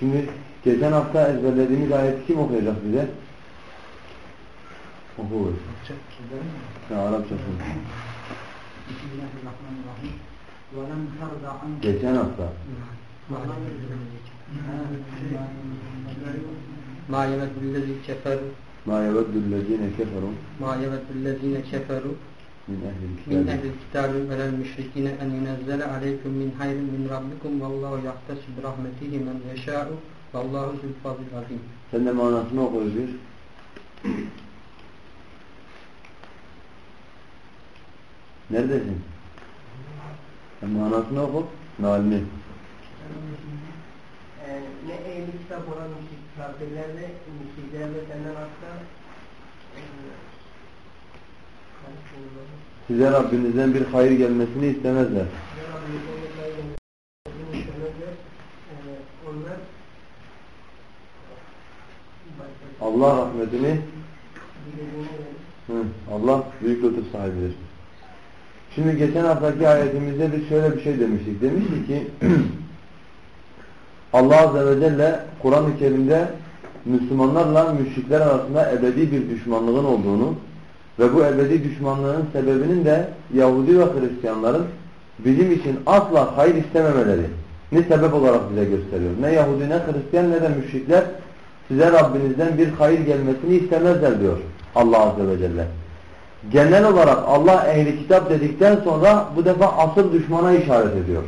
Şimdi geçen hafta ezberlediğimiz ayeti kim okuyacak bize? Oku. Ya Arapça. Bismillahirrahmanirrahim. Geçen hafta. Ma yeveddüllezine keferu Ma yeveddüllezine keferu Ma yeveddüllezine keferu Min ehlil kitabı velel müşrikine en yunezzele aleyküm min hayrin min rabbikum vallahu yahtesib rahmetihi men yeşâ'u vallahu zülfazil azim. Sen de manasını oku Özgür. Neredesin? Sen manasını oku. Nalini. Ee, ne ehli kitap olan müşrik kafirlerle, müşriklerle senden e, Size Rabbinizden bir hayır gelmesini istemezler. onlar Allah rahmetini Hı, Allah büyük lütuf sahibidir. Şimdi geçen haftaki ayetimizde biz şöyle bir şey demiştik. Demiştik ki Allah Azze ve Celle Kur'an-ı Kerim'de Müslümanlarla müşrikler arasında ebedi bir düşmanlığın olduğunu ve bu ebedi düşmanlığın sebebinin de Yahudi ve Hristiyanların bizim için asla hayır istememeleri ne sebep olarak bize gösteriyor. Ne Yahudi ne Hristiyan ne de müşrikler size Rabbinizden bir hayır gelmesini istemezler diyor Allah Azze ve Celle. Genel olarak Allah ehli kitap dedikten sonra bu defa asıl düşmana işaret ediyor.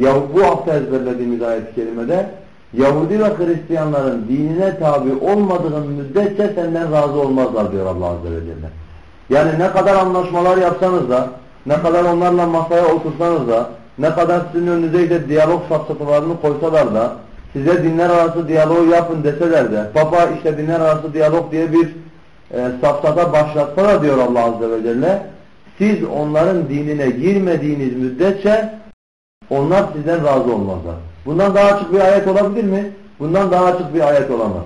Ya bu hafta ezberlediğimiz ayet-i kerimede Yahudi ve Hristiyanların dinine tabi olmadığın müddetçe senden razı olmazlar diyor Allah Azze ve Celle. Yani ne kadar anlaşmalar yapsanız da, ne kadar onlarla masaya otursanız da, ne kadar sizin önünüze işte diyalog safsatalarını koysalar da, size dinler arası diyaloğu yapın deseler de, Papa işte dinler arası diyalog diye bir e, safsata başlatsalar diyor Allah Azze ve Celle, siz onların dinine girmediğiniz müddetçe onlar sizden razı olmazlar. Bundan daha açık bir ayet olabilir mi? Bundan daha açık bir ayet olamaz.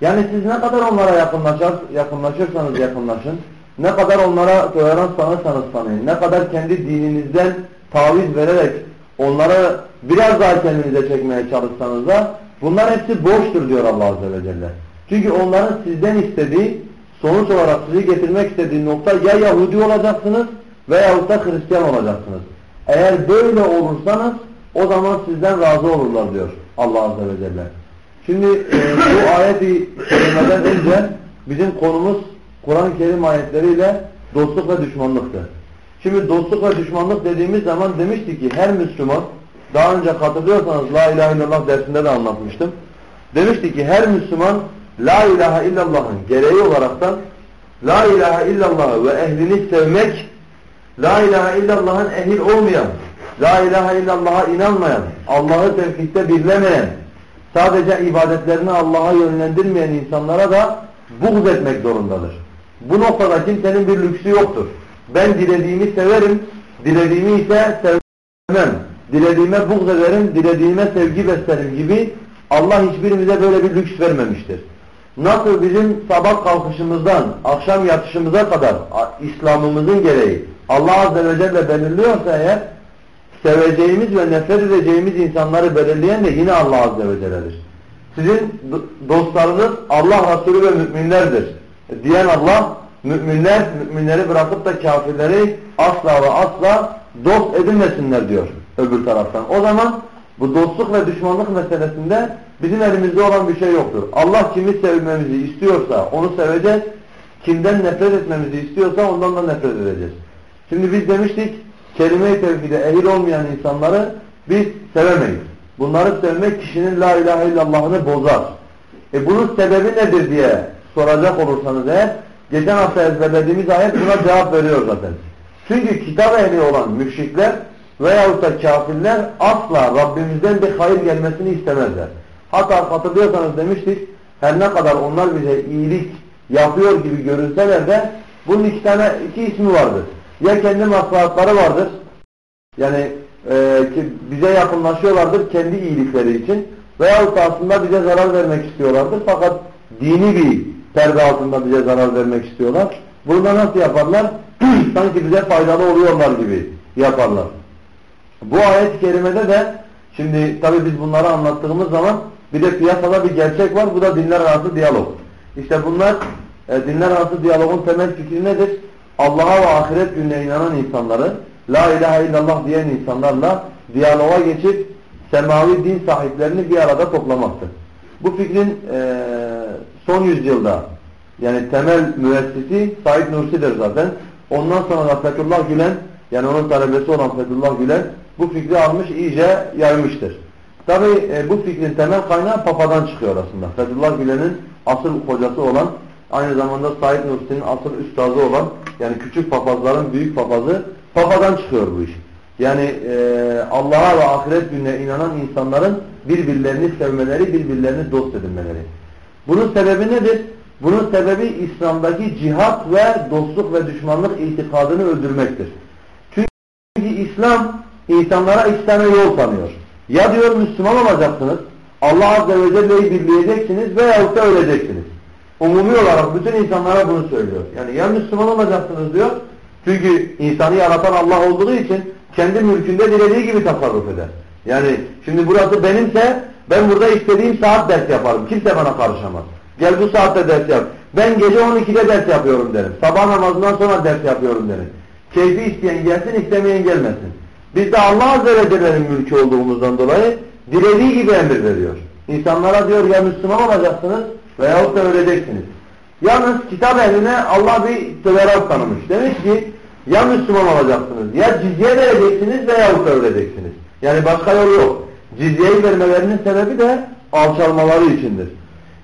Yani siz ne kadar onlara yakınlaşır, yakınlaşırsanız yakınlaşın, ne kadar onlara tolerans tanırsanız tanıyın, ne kadar kendi dininizden taviz vererek onlara biraz daha kendinize çekmeye çalışsanız da bunlar hepsi boştur diyor Allah Azze ve Celle. Çünkü onların sizden istediği, sonuç olarak sizi getirmek istediği nokta ya Yahudi olacaksınız veyahut da Hristiyan olacaksınız. Eğer böyle olursanız o zaman sizden razı olurlar diyor Allah Azze ve Celle. Şimdi e, bu ayeti kerimeden önce bizim konumuz Kur'an-ı Kerim ayetleriyle dostluk ve düşmanlıktı. Şimdi dostluk ve düşmanlık dediğimiz zaman demiştik ki her Müslüman daha önce katılıyorsanız La İlahe illallah dersinde de anlatmıştım. Demiştik ki her Müslüman La İlahe illallah'ın gereği olaraktan La İlahe illallah ve ehlini sevmek La ilahe illallah'ın ehil olmayan, La ilahe illallah'a inanmayan, Allah'ı tevhidde birlemeyen, sadece ibadetlerini Allah'a yönlendirmeyen insanlara da buğz etmek zorundadır. Bu noktada kimsenin bir lüksü yoktur. Ben dilediğimi severim, dilediğimi ise sevmem. Dilediğime buğz ederim, dilediğime sevgi beslerim gibi Allah hiçbirimize böyle bir lüks vermemiştir. Nasıl bizim sabah kalkışımızdan akşam yatışımıza kadar İslam'ımızın gereği Allah Azze ve Celle belirliyorsa eğer seveceğimiz ve nefret edeceğimiz insanları belirleyen de yine Allah Azze ve Celle'dir. Sizin dostlarınız Allah Resulü ve müminlerdir. Diyen Allah müminler müminleri bırakıp da kafirleri asla ve asla dost edinmesinler diyor öbür taraftan. O zaman bu dostluk ve düşmanlık meselesinde bizim elimizde olan bir şey yoktur. Allah kimi sevmemizi istiyorsa onu seveceğiz. Kimden nefret etmemizi istiyorsa ondan da nefret edeceğiz. Şimdi biz demiştik kelime-i tevhide ehil olmayan insanları biz sevemeyiz. Bunları sevmek kişinin la ilahe illallah'ını bozar. E bunun sebebi nedir diye soracak olursanız eğer geçen hafta ezberlediğimiz ayet buna cevap veriyor zaten. Çünkü kitap ehli olan müşrikler veyahut da kafirler asla Rabbimizden bir hayır gelmesini istemezler. Hatta hatırlıyorsanız demiştik her ne kadar onlar bize iyilik yapıyor gibi görünseler de bunun iki tane iki ismi vardır. Ya kendi maslahatları vardır. Yani e, ki bize yakınlaşıyorlardır kendi iyilikleri için. Veyahut da aslında bize zarar vermek istiyorlardır. Fakat dini bir perde altında bize zarar vermek istiyorlar. Bunu da nasıl yaparlar? Sanki bize faydalı oluyorlar gibi yaparlar. Bu ayet-i kerimede de şimdi tabi biz bunları anlattığımız zaman bir de piyasada bir gerçek var. Bu da dinler arası diyalog. İşte bunlar e, dinler arası diyalogun temel fikri nedir? Allah'a ve ahiret gününe inanan insanları La ilahe illallah diyen insanlarla diyaloga geçip semavi din sahiplerini bir arada toplamaktır. Bu fikrin e, son yüzyılda yani temel müessisi Said Nursi'dir zaten. Ondan sonra da Fethullah Gülen yani onun talebesi olan Fethullah Gülen bu fikri almış iyice yaymıştır. Tabi e, bu fikrin temel kaynağı Papa'dan çıkıyor aslında. Fethullah Gülen'in asıl hocası olan aynı zamanda Said Nursi'nin asıl üstazı olan yani küçük papazların büyük papazı Papa'dan çıkıyor bu iş. Yani e, Allah'a ve ahiret gününe inanan insanların birbirlerini sevmeleri, birbirlerini dost edinmeleri. Bunun sebebi nedir? Bunun sebebi İslam'daki cihat ve dostluk ve düşmanlık itikadını öldürmektir. Çünkü İslam insanlara İslam'a yol tanıyor. Ya diyor Müslüman olacaksınız, Allah Azze ve Celle'yi birleyeceksiniz veyahut da öleceksiniz. Umumi olarak bütün insanlara bunu söylüyor. Yani ya Müslüman olacaksınız diyor. Çünkü insanı yaratan Allah olduğu için kendi mülkünde dilediği gibi tasarruf eder. Yani şimdi burası benimse ben burada istediğim saat ders yaparım. Kimse bana karışamaz. Gel bu saatte ders yap. Ben gece 12'de ders yapıyorum derim. Sabah namazından sonra ders yapıyorum derim. Keyfi isteyen gelsin, istemeyen gelmesin. Biz de Allah Azze ve Celle'nin mülkü olduğumuzdan dolayı dilediği gibi emir veriyor. İnsanlara diyor ya Müslüman olacaksınız veyahut da öleceksiniz. Yalnız kitap eline Allah bir tolerans tanımış. Demiş ki ya Müslüman olacaksınız ya cizye vereceksiniz veyahut da öleceksiniz. Yani başka yol yok. Cizyeyi vermelerinin sebebi de alçalmaları içindir.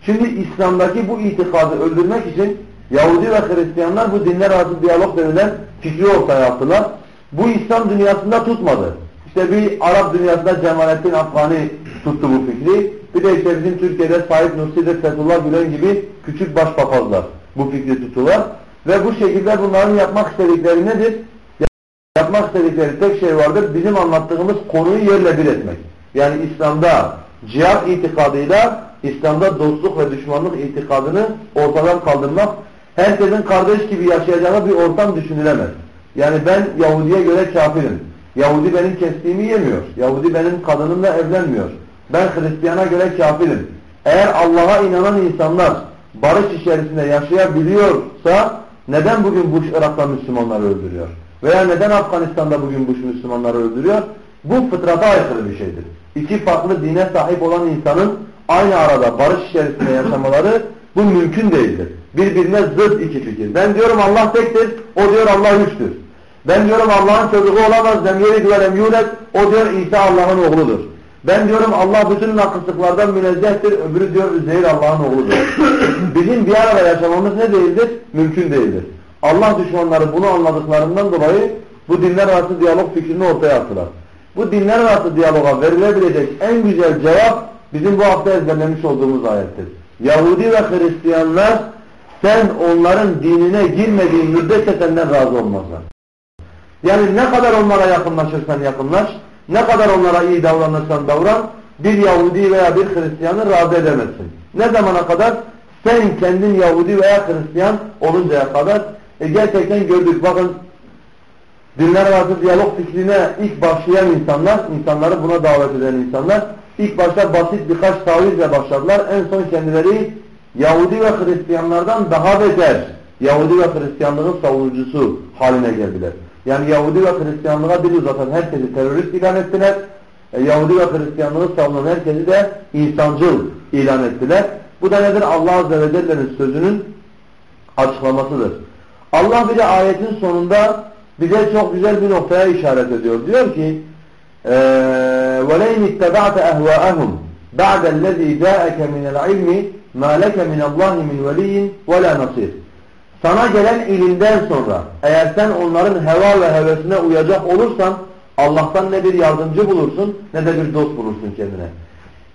Şimdi İslam'daki bu itikadı öldürmek için Yahudi ve Hristiyanlar bu dinler arası diyalog denilen fikri ortaya attılar. Bu İslam dünyasında tutmadı. İşte bir Arap dünyasında Cemalettin Afgani tuttu bu fikri. Bir de işte bizim Türkiye'de Said Nursi'de Fethullah Gülen gibi küçük başpapazlar bu fikri tutular. Ve bu şekilde bunların yapmak istedikleri nedir? Yapmak istedikleri tek şey vardır. Bizim anlattığımız konuyu yerle bir etmek. Yani İslam'da cihat itikadıyla İslam'da dostluk ve düşmanlık itikadını ortadan kaldırmak, herkesin kardeş gibi yaşayacağı bir ortam düşünülemez. Yani ben Yahudi'ye göre kafirim. Yahudi benim kestiğimi yemiyor. Yahudi benim kadınımla evlenmiyor. Ben Hristiyana göre kafirim. Eğer Allah'a inanan insanlar barış içerisinde yaşayabiliyorsa neden bugün Bush Irak'ta Müslümanları öldürüyor? Veya neden Afganistan'da bugün Bush Müslümanları öldürüyor? Bu fıtrata aykırı bir şeydir. İki farklı dine sahip olan insanın aynı arada barış içerisinde yaşamaları bu mümkün değildir. Birbirine zıt iki fikir. Ben diyorum Allah tektir, o diyor Allah üçtür. Ben diyorum Allah'ın çocuğu olamaz, dem yelik ve yulet, o diyor İsa Allah'ın oğludur. Ben diyorum Allah bütün nakıslıklardan münezzehtir, öbürü diyor Üzeyir Allah'ın oğludur. Bizim bir arada yaşamamız ne değildir? Mümkün değildir. Allah düşmanları bunu anladıklarından dolayı bu dinler arası diyalog fikrini ortaya attılar. Bu dinler arası diyaloga verilebilecek en güzel cevap bizim bu hafta ezberlemiş olduğumuz ayettir. Yahudi ve Hristiyanlar sen onların dinine girmediğin müddetçe senden razı olmazlar. Yani ne kadar onlara yakınlaşırsan yakınlaş, ne kadar onlara iyi davranırsan davran, bir Yahudi veya bir Hristiyanı razı edemezsin. Ne zamana kadar? Sen kendin Yahudi veya Hristiyan oluncaya kadar. E gerçekten gördük. Bakın dinler arası diyalog fikrine ilk başlayan insanlar, insanları buna davet eden insanlar, ilk başta basit birkaç tavizle başladılar. En son kendileri Yahudi ve Hristiyanlardan daha beter Yahudi ve Hristiyanlığın savunucusu haline geldiler. Yani Yahudi ve Hristiyanlığa dil uzatan herkesi terörist ilan ettiler. E, Yahudi ve Hristiyanlığı savunan herkesi de insancıl ilan ettiler. Bu da nedir? Allah Azze ve Celle'nin sözünün açıklamasıdır. Allah bir de ayetin sonunda bize çok güzel bir noktaya işaret ediyor. Diyor ki وَلَيْنِ اتَّبَعْتَ أَهْوَاءَهُمْ بَعْدَ الَّذ۪ي جَاءَكَ مِنَ الْعِلْمِ مَا لَكَ مِنَ اللّٰهِ مِنْ وَلِيٍّ وَلَا نَصِيرٍ sana gelen ilimden sonra eğer sen onların heva ve hevesine uyacak olursan Allah'tan ne bir yardımcı bulursun ne de bir dost bulursun kendine.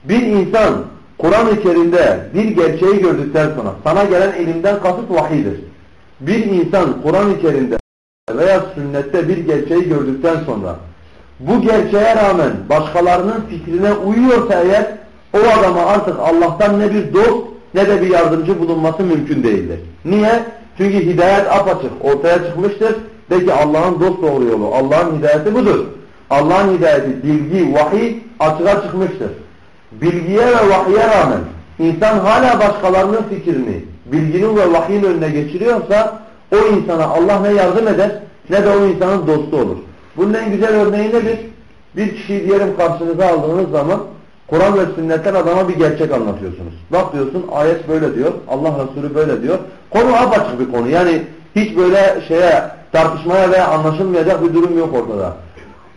Bir insan Kur'an-ı Kerim'de bir gerçeği gördükten sonra sana gelen ilimden kasıt vahidir. Bir insan Kur'an-ı Kerim'de veya sünnette bir gerçeği gördükten sonra bu gerçeğe rağmen başkalarının fikrine uyuyorsa eğer o adama artık Allah'tan ne bir dost ne de bir yardımcı bulunması mümkün değildir. Niye? Çünkü hidayet apaçık ortaya çıkmıştır. De ki Allah'ın dost doğru yolu, Allah'ın hidayeti budur. Allah'ın hidayeti, bilgi, vahiy açığa çıkmıştır. Bilgiye ve vahye rağmen insan hala başkalarının fikrini bilginin ve vahyin önüne geçiriyorsa o insana Allah ne yardım eder ne de o insanın dostu olur. Bunun en güzel örneği nedir? Bir kişiyi diyelim karşınıza aldığınız zaman Kur'an ve sünnetten adama bir gerçek anlatıyorsunuz. Bak diyorsun ayet böyle diyor, Allah Resulü böyle diyor. Konu apaçık bir konu. Yani hiç böyle şeye tartışmaya veya anlaşılmayacak bir durum yok ortada.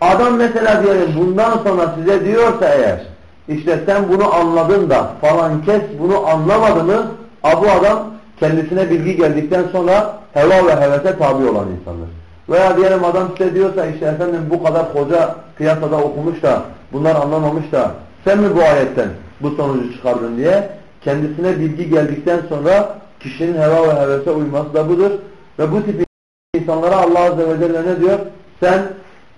Adam mesela diyelim bundan sonra size diyorsa eğer işte sen bunu anladın da falan kes bunu anlamadı mı bu adam kendisine bilgi geldikten sonra heva ve hevese tabi olan insandır. Veya diyelim adam size diyorsa işte efendim bu kadar hoca piyasada okumuş da bunlar anlamamış da sen mi bu ayetten bu sonucu çıkardın diye kendisine bilgi geldikten sonra kişinin heva ve hevese uyması da budur. Ve bu tip insanlara Allah Azze ve Celle ne diyor? Sen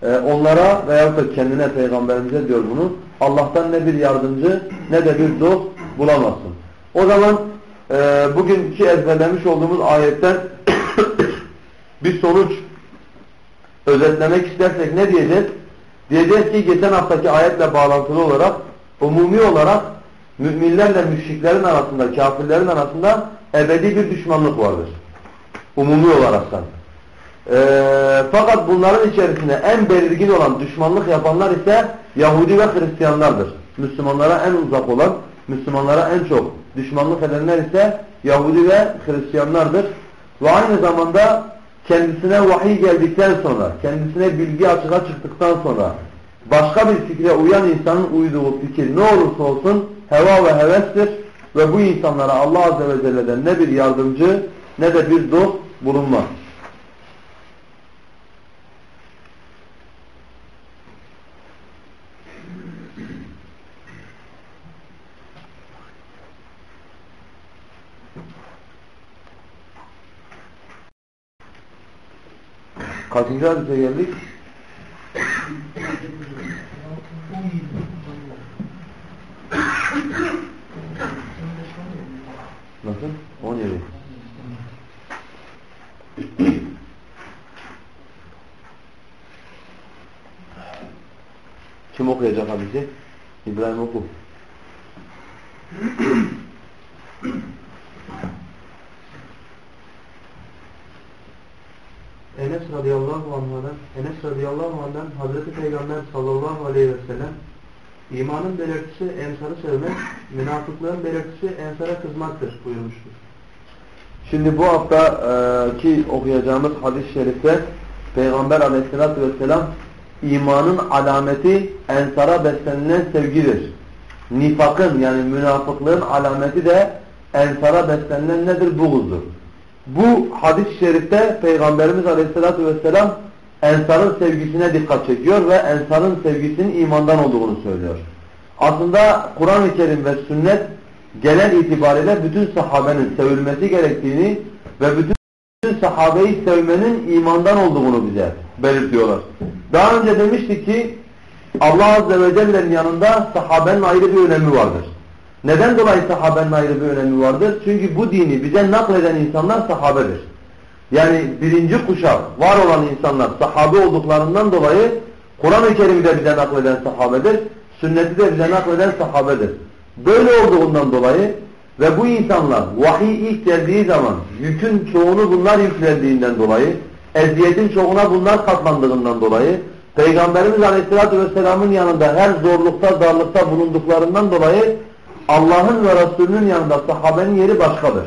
e, onlara veyahut da kendine peygamberimize diyor bunu. Allah'tan ne bir yardımcı ne de bir dost bulamazsın. O zaman e, bugünkü ezberlemiş olduğumuz ayetten bir sonuç özetlemek istersek ne diyeceğiz? Diyeceğiz ki geçen haftaki ayetle bağlantılı olarak umumi olarak müminlerle müşriklerin arasında, kafirlerin arasında ebedi bir düşmanlık vardır. Umumi olaraktan. Ee, fakat bunların içerisinde en belirgin olan düşmanlık yapanlar ise Yahudi ve Hristiyanlardır. Müslümanlara en uzak olan, Müslümanlara en çok düşmanlık edenler ise Yahudi ve Hristiyanlardır. Ve aynı zamanda kendisine vahiy geldikten sonra, kendisine bilgi açığa çıktıktan sonra başka bir fikre uyan insanın uyduğu fikir ne olursa olsun heva ve hevestir ve bu insanlara Allah Azze ve Celle'den ne bir yardımcı ne de bir dost bulunmaz. Kaçıncı hadise geldik? Nasıl? 17. Kim okuyacak hadisi? İbrahim oku. Enes radıyallahu anh'dan Enes radıyallahu anh'dan Hazreti Peygamber sallallahu aleyhi ve sellem imanın belirtisi ensarı sevmek, münafıklığın belirtisi ensara kızmaktır buyurmuştur. Şimdi bu haftaki okuyacağımız hadis-i şerifte Peygamber aleyhissalatü vesselam imanın alameti ensara beslenilen sevgidir. Nifakın yani münafıklığın alameti de ensara beslenilen nedir? Buğuzdur. Bu hadis-i şerifte Peygamberimiz Aleyhisselatü Vesselam Ensar'ın sevgisine dikkat çekiyor ve Ensar'ın sevgisinin imandan olduğunu söylüyor. Aslında Kur'an-ı Kerim ve sünnet genel itibariyle bütün sahabenin sevilmesi gerektiğini ve bütün sahabeyi sevmenin imandan olduğunu bize belirtiyorlar. Daha önce demiştik ki Allah Azze ve Celle'nin yanında sahabenin ayrı bir önemi vardır. Neden dolayı sahabenin ayrı bir önemi vardır? Çünkü bu dini bize nakleden insanlar sahabedir. Yani birinci kuşak var olan insanlar sahabe olduklarından dolayı Kur'an-ı Kerim'i de bize nakleden sahabedir. Sünneti de bize nakleden sahabedir. Böyle olduğundan dolayı ve bu insanlar vahiy ilk geldiği zaman yükün çoğunu bunlar yüklendiğinden dolayı eziyetin çoğuna bunlar katlandığından dolayı Peygamberimiz Aleyhisselatü Vesselam'ın yanında her zorlukta, darlıkta bulunduklarından dolayı Allah'ın ve Resulünün yanında sahabenin yeri başkadır.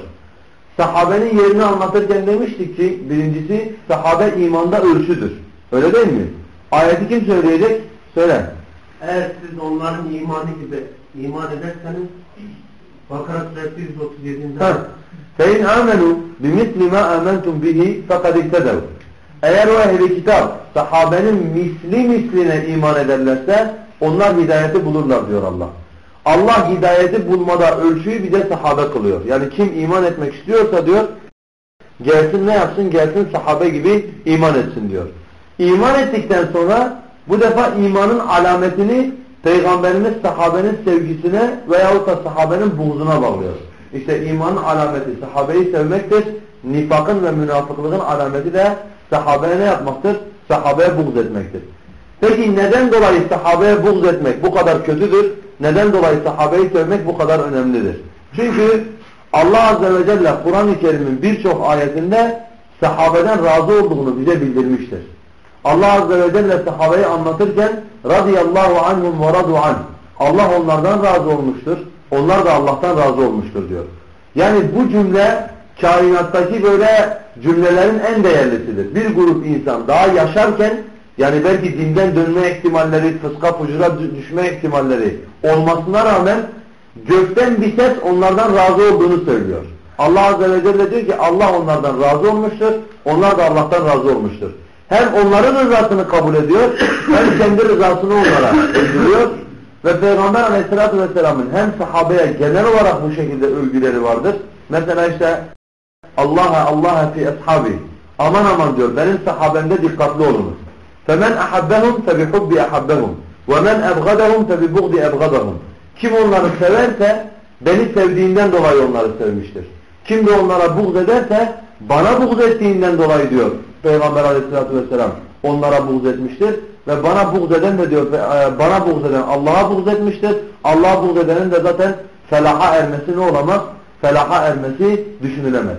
Sahabenin yerini anlatırken demiştik ki birincisi sahabe imanda ölçüdür. Öyle değil mi? Ayeti kim söyleyecek? Söyle. Eğer siz onların imanı gibi iman ederseniz Bakara suresi 137'de فَاِنْ آمَنُوا بِمِثْلِ مَا آمَنْتُمْ بِهِ فَقَدْ اِكْتَدَوْا Eğer o ehli kitap sahabenin misli misline iman ederlerse onlar hidayeti bulurlar diyor Allah. Allah hidayeti bulmada ölçüyü bize sahabe kılıyor. Yani kim iman etmek istiyorsa diyor gelsin ne yapsın gelsin sahabe gibi iman etsin diyor. İman ettikten sonra bu defa imanın alametini Peygamberimiz sahabenin sevgisine veyahut da sahabenin buğzuna bağlıyor. İşte imanın alameti sahabeyi sevmektir. Nifakın ve münafıklığın alameti de sahabeye ne yapmaktır? Sahabeye buğz etmektir. Peki neden dolayı sahabeye buğz etmek bu kadar kötüdür? Neden dolayı sahabeyi sevmek bu kadar önemlidir? Çünkü Allah Azze ve Celle Kur'an-ı Kerim'in birçok ayetinde sahabeden razı olduğunu bize bildirmiştir. Allah Azze ve Celle sahabeyi anlatırken radıyallahu anhum ve radu an. Allah onlardan razı olmuştur. Onlar da Allah'tan razı olmuştur diyor. Yani bu cümle kainattaki böyle cümlelerin en değerlisidir. Bir grup insan daha yaşarken yani belki dinden dönme ihtimalleri, fıska fucura düşme ihtimalleri olmasına rağmen gökten bir ses onlardan razı olduğunu söylüyor. Allah Azze ve Celle diyor ki Allah onlardan razı olmuştur, onlar da Allah'tan razı olmuştur. Hem onların rızasını kabul ediyor, hem kendi rızasını onlara öldürüyor. Ve Peygamber Aleyhisselatü vesselamın hem sahabeye genel olarak bu şekilde övgüleri vardır. Mesela işte Allah'a Allah'a fi ashabi. Aman aman diyor benim sahabemde dikkatli olunuz. Ahabbehum febihubbi ahabbehum. Ve men ebgadehum febibugdi ebgadehum. Kim onları severse beni sevdiğinden dolayı onları sevmiştir. Kim de onlara buğz ederse bana buğz ettiğinden dolayı diyor Peygamber aleyhissalatü vesselam onlara buğz etmiştir. Ve bana buğz eden de diyor e, bana buğz eden Allah'a buğz etmiştir. Allah'a buğz edenin de zaten felaha ermesi ne olamaz? Felaha ermesi düşünülemez.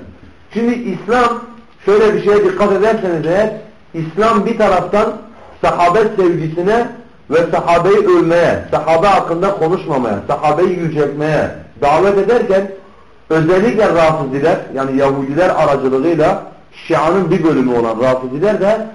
Şimdi İslam şöyle bir şeye dikkat ederseniz eğer İslam bir taraftan sahabe sevgisine ve sahabeyi övmeye, sahabe hakkında konuşmamaya, sahabeyi yüceltmeye davet ederken özellikle Rafiziler yani Yahudiler aracılığıyla Şia'nın bir bölümü olan Rafiziler de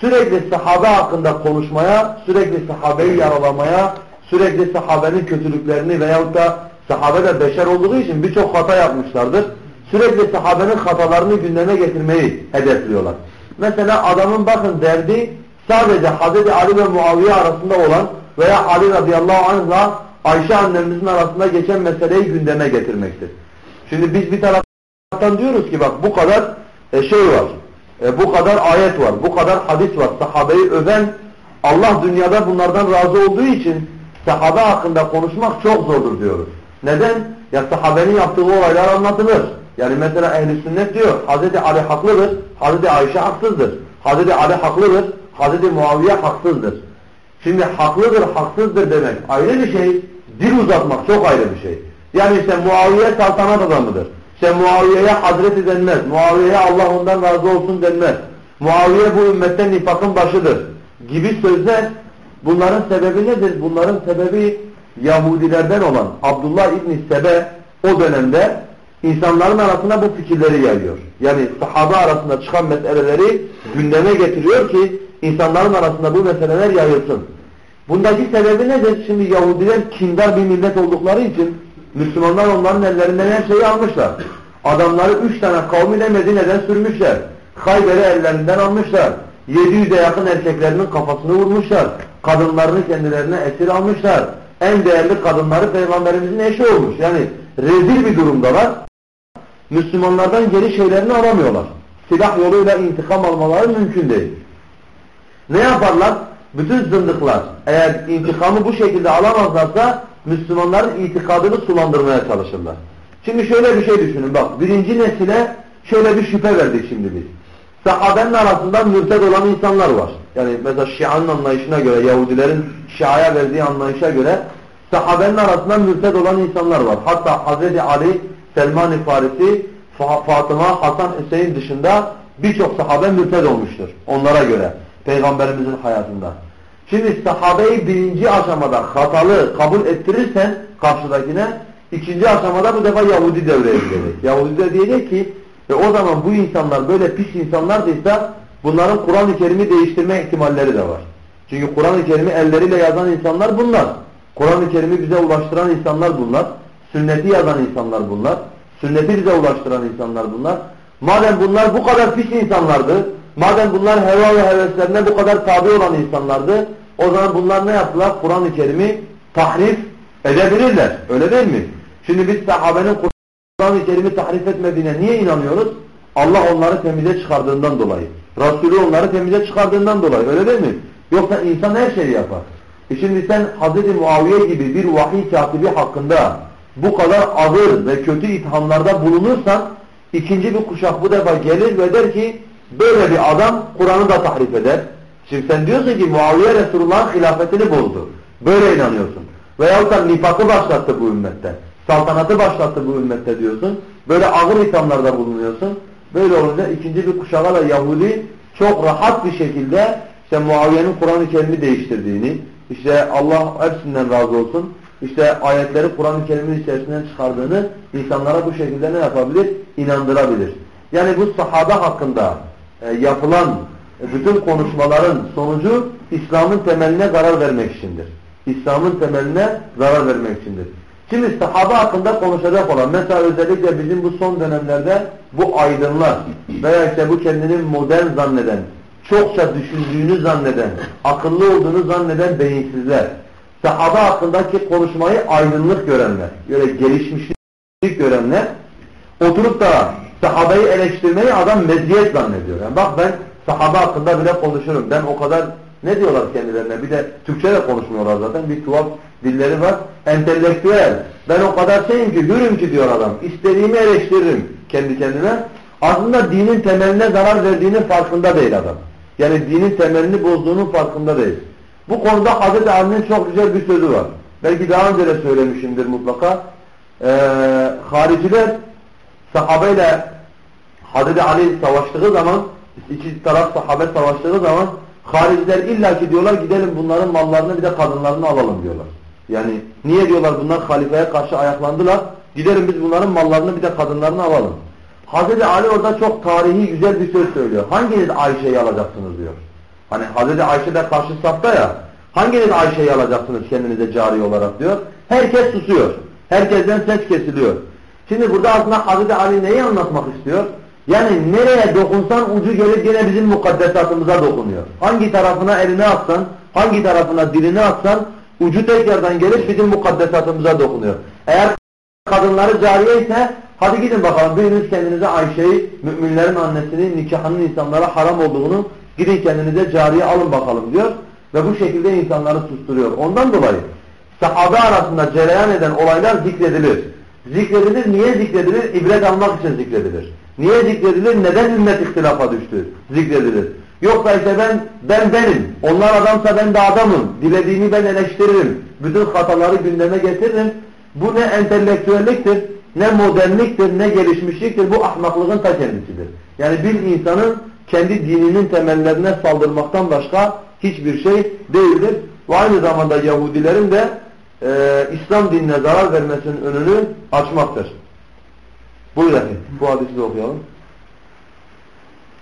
sürekli sahabe hakkında konuşmaya, sürekli sahabeyi yaralamaya, sürekli sahabenin kötülüklerini veyahut da sahabe de beşer olduğu için birçok hata yapmışlardır. Sürekli sahabenin hatalarını gündeme getirmeyi hedefliyorlar. Mesela adamın bakın derdi sadece Hz. Ali ve Muaviye arasında olan veya Ali radıyallahu anh'la Ayşe annemizin arasında geçen meseleyi gündeme getirmektir. Şimdi biz bir taraftan diyoruz ki bak bu kadar e, şey var, e, bu kadar ayet var, bu kadar hadis var. Sahabeyi öven Allah dünyada bunlardan razı olduğu için sahabe hakkında konuşmak çok zordur diyoruz. Neden? Ya sahabenin yaptığı olaylar anlatılır. Yani mesela ehl sünnet diyor Hz. Ali haklıdır, Hz. Ayşe haksızdır. Hz. Ali haklıdır, Hz. Muaviye haksızdır. Şimdi haklıdır, haksızdır demek ayrı bir şey. Dil uzatmak çok ayrı bir şey. Yani işte Muaviye saltanat adamıdır. İşte Muaviye'ye Hazreti denmez. Muaviye'ye Allah ondan razı olsun denmez. Muaviye bu ümmetten nifakın başıdır. Gibi sözler bunların sebebi nedir? Bunların sebebi Yahudilerden olan Abdullah İbni Sebe o dönemde insanların arasında bu fikirleri yayıyor. Yani sahabe arasında çıkan meseleleri gündeme getiriyor ki insanların arasında bu meseleler yayılsın. Bundaki sebebi nedir? Şimdi Yahudiler kindar bir millet oldukları için Müslümanlar onların ellerinden her şeyi almışlar. Adamları üç tane kavmiyle Medine'den sürmüşler. Hayber'i ellerinden almışlar. 700'e yakın erkeklerinin kafasını vurmuşlar. Kadınlarını kendilerine esir almışlar. En değerli kadınları Peygamberimizin eşi olmuş. Yani rezil bir durumdalar. Müslümanlardan geri şeylerini alamıyorlar. Silah yoluyla intikam almaları mümkün değil. Ne yaparlar? Bütün zındıklar eğer intikamı bu şekilde alamazlarsa Müslümanların itikadını sulandırmaya çalışırlar. Şimdi şöyle bir şey düşünün bak birinci nesile şöyle bir şüphe verdik şimdi biz. Sahabenin arasında mürted olan insanlar var. Yani mesela Şia'nın anlayışına göre, Yahudilerin Şia'ya verdiği anlayışa göre sahabenin arasında mürted olan insanlar var. Hatta Hazreti Ali, Selman-ı Farisi, Fatıma, Hasan, Hüseyin dışında birçok sahabe mürted olmuştur. Onlara göre. Peygamberimizin hayatında. Şimdi sahabeyi birinci aşamada hatalı kabul ettirirsen karşıdakine ikinci aşamada bu defa Yahudi devreye girecek. Yahudi de diyecek ki e o zaman bu insanlar böyle pis insanlardıysa bunların Kur'an-ı Kerim'i değiştirme ihtimalleri de var. Çünkü Kur'an-ı Kerim'i elleriyle yazan insanlar bunlar. Kur'an-ı Kerim'i bize ulaştıran insanlar bunlar. Sünneti yazan insanlar bunlar. Sünneti bize ulaştıran insanlar bunlar. Madem bunlar bu kadar pis insanlardı, madem bunlar heva ve heveslerine bu kadar tabi olan insanlardı, o zaman bunlar ne yaptılar? Kur'an-ı Kerim'i tahrif edebilirler. Öyle değil mi? Şimdi biz sahabenin Kur'an-ı Kerim'i tahrif etmediğine niye inanıyoruz? Allah onları temize çıkardığından dolayı. Resulü onları temize çıkardığından dolayı. Öyle değil mi? Yoksa insan her şeyi yapar. E şimdi sen Hz. Muaviye gibi bir vahiy katibi hakkında bu kadar ağır ve kötü ithamlarda bulunursan ikinci bir kuşak bu defa gelir ve der ki böyle bir adam Kur'an'ı da tahrif eder. Şimdi sen diyorsun ki Muaviye Resulullah'ın hilafetini bozdu. Böyle inanıyorsun. Veyahut da nifakı başlattı bu ümmette. Saltanatı başlattı bu ümmette diyorsun. Böyle ağır ithamlarda bulunuyorsun. Böyle olunca ikinci bir kuşağa da Yahudi çok rahat bir şekilde işte Muaviye'nin Kur'an-ı Kerim'i değiştirdiğini, işte Allah hepsinden razı olsun, işte ayetleri Kur'an-ı Kerim'in içerisinden çıkardığını insanlara bu şekilde ne yapabilir? İnandırabilir. Yani bu sahabe hakkında e, yapılan bütün konuşmaların sonucu İslam'ın temeline zarar vermek içindir. İslam'ın temeline zarar vermek içindir. Şimdi sahabe hakkında konuşacak olan mesela özellikle bizim bu son dönemlerde bu aydınlar veya işte bu kendini modern zanneden, çokça düşündüğünü zanneden, akıllı olduğunu zanneden beyinsizler. Sahabe hakkındaki konuşmayı aydınlık görenler, böyle gelişmişlik görenler oturup da sahabeyi eleştirmeyi adam meziyet zannediyor. Yani bak ben sahabe hakkında bile konuşurum. Ben o kadar ne diyorlar kendilerine? Bir de Türkçe de konuşmuyorlar zaten. Bir tuhaf dilleri var. Entelektüel. Ben o kadar şeyim ki, hürüm ki diyor adam. İstediğimi eleştiririm kendi kendine. Aslında dinin temeline zarar verdiğinin farkında değil adam. Yani dinin temelini bozduğunun farkında değil. Bu konuda Hazreti Ali'nin çok güzel bir sözü var. Belki daha önce de söylemişimdir mutlaka. Ee, hariciler sahabeyle Hazreti Ali savaştığı zaman iki taraf sahabe savaştığı zaman hariciler illaki diyorlar gidelim bunların mallarını bir de kadınlarını alalım diyorlar. Yani niye diyorlar bunlar halifeye karşı ayaklandılar. Gidelim biz bunların mallarını bir de kadınlarını alalım. Hazreti Ali orada çok tarihi güzel bir söz söylüyor. Hanginiz Ayşe'yi alacaksınız diyor. Hani Hazreti Ayşe de karşı safta ya. Hanginiz Ayşe'yi alacaksınız kendinize cari olarak diyor. Herkes susuyor. Herkesten ses kesiliyor. Şimdi burada aslında Hazreti Ali neyi anlatmak istiyor? Yani nereye dokunsan ucu gelip gene bizim mukaddesatımıza dokunuyor. Hangi tarafına elini atsan, hangi tarafına dilini atsan ucu tekrardan gelip bizim mukaddesatımıza dokunuyor. Eğer kadınları cariye ise hadi gidin bakalım biriniz kendinize Ayşe'yi, müminlerin annesinin nikahının insanlara haram olduğunu gidin kendinize cariye alın bakalım diyor. Ve bu şekilde insanları susturuyor. Ondan dolayı sahabe arasında cereyan eden olaylar zikredilir. Zikredilir. Niye zikredilir? İbret almak için zikredilir. Niye zikredilir? Neden ümmet ihtilafa düştü? Zikredilir. Yoksa işte ben ben benim. Onlar adamsa ben de adamım. Dilediğimi ben eleştiririm. Bütün hataları gündeme getiririm. Bu ne entelektüelliktir, ne modernliktir, ne gelişmişliktir. Bu ahmaklığın ta kendisidir. Yani bir insanın kendi dininin temellerine saldırmaktan başka hiçbir şey değildir. Ve aynı zamanda Yahudilerin de e, İslam dinine zarar vermesinin önünü açmaktır. Buyur efendim. Bu hadisi de okuyalım.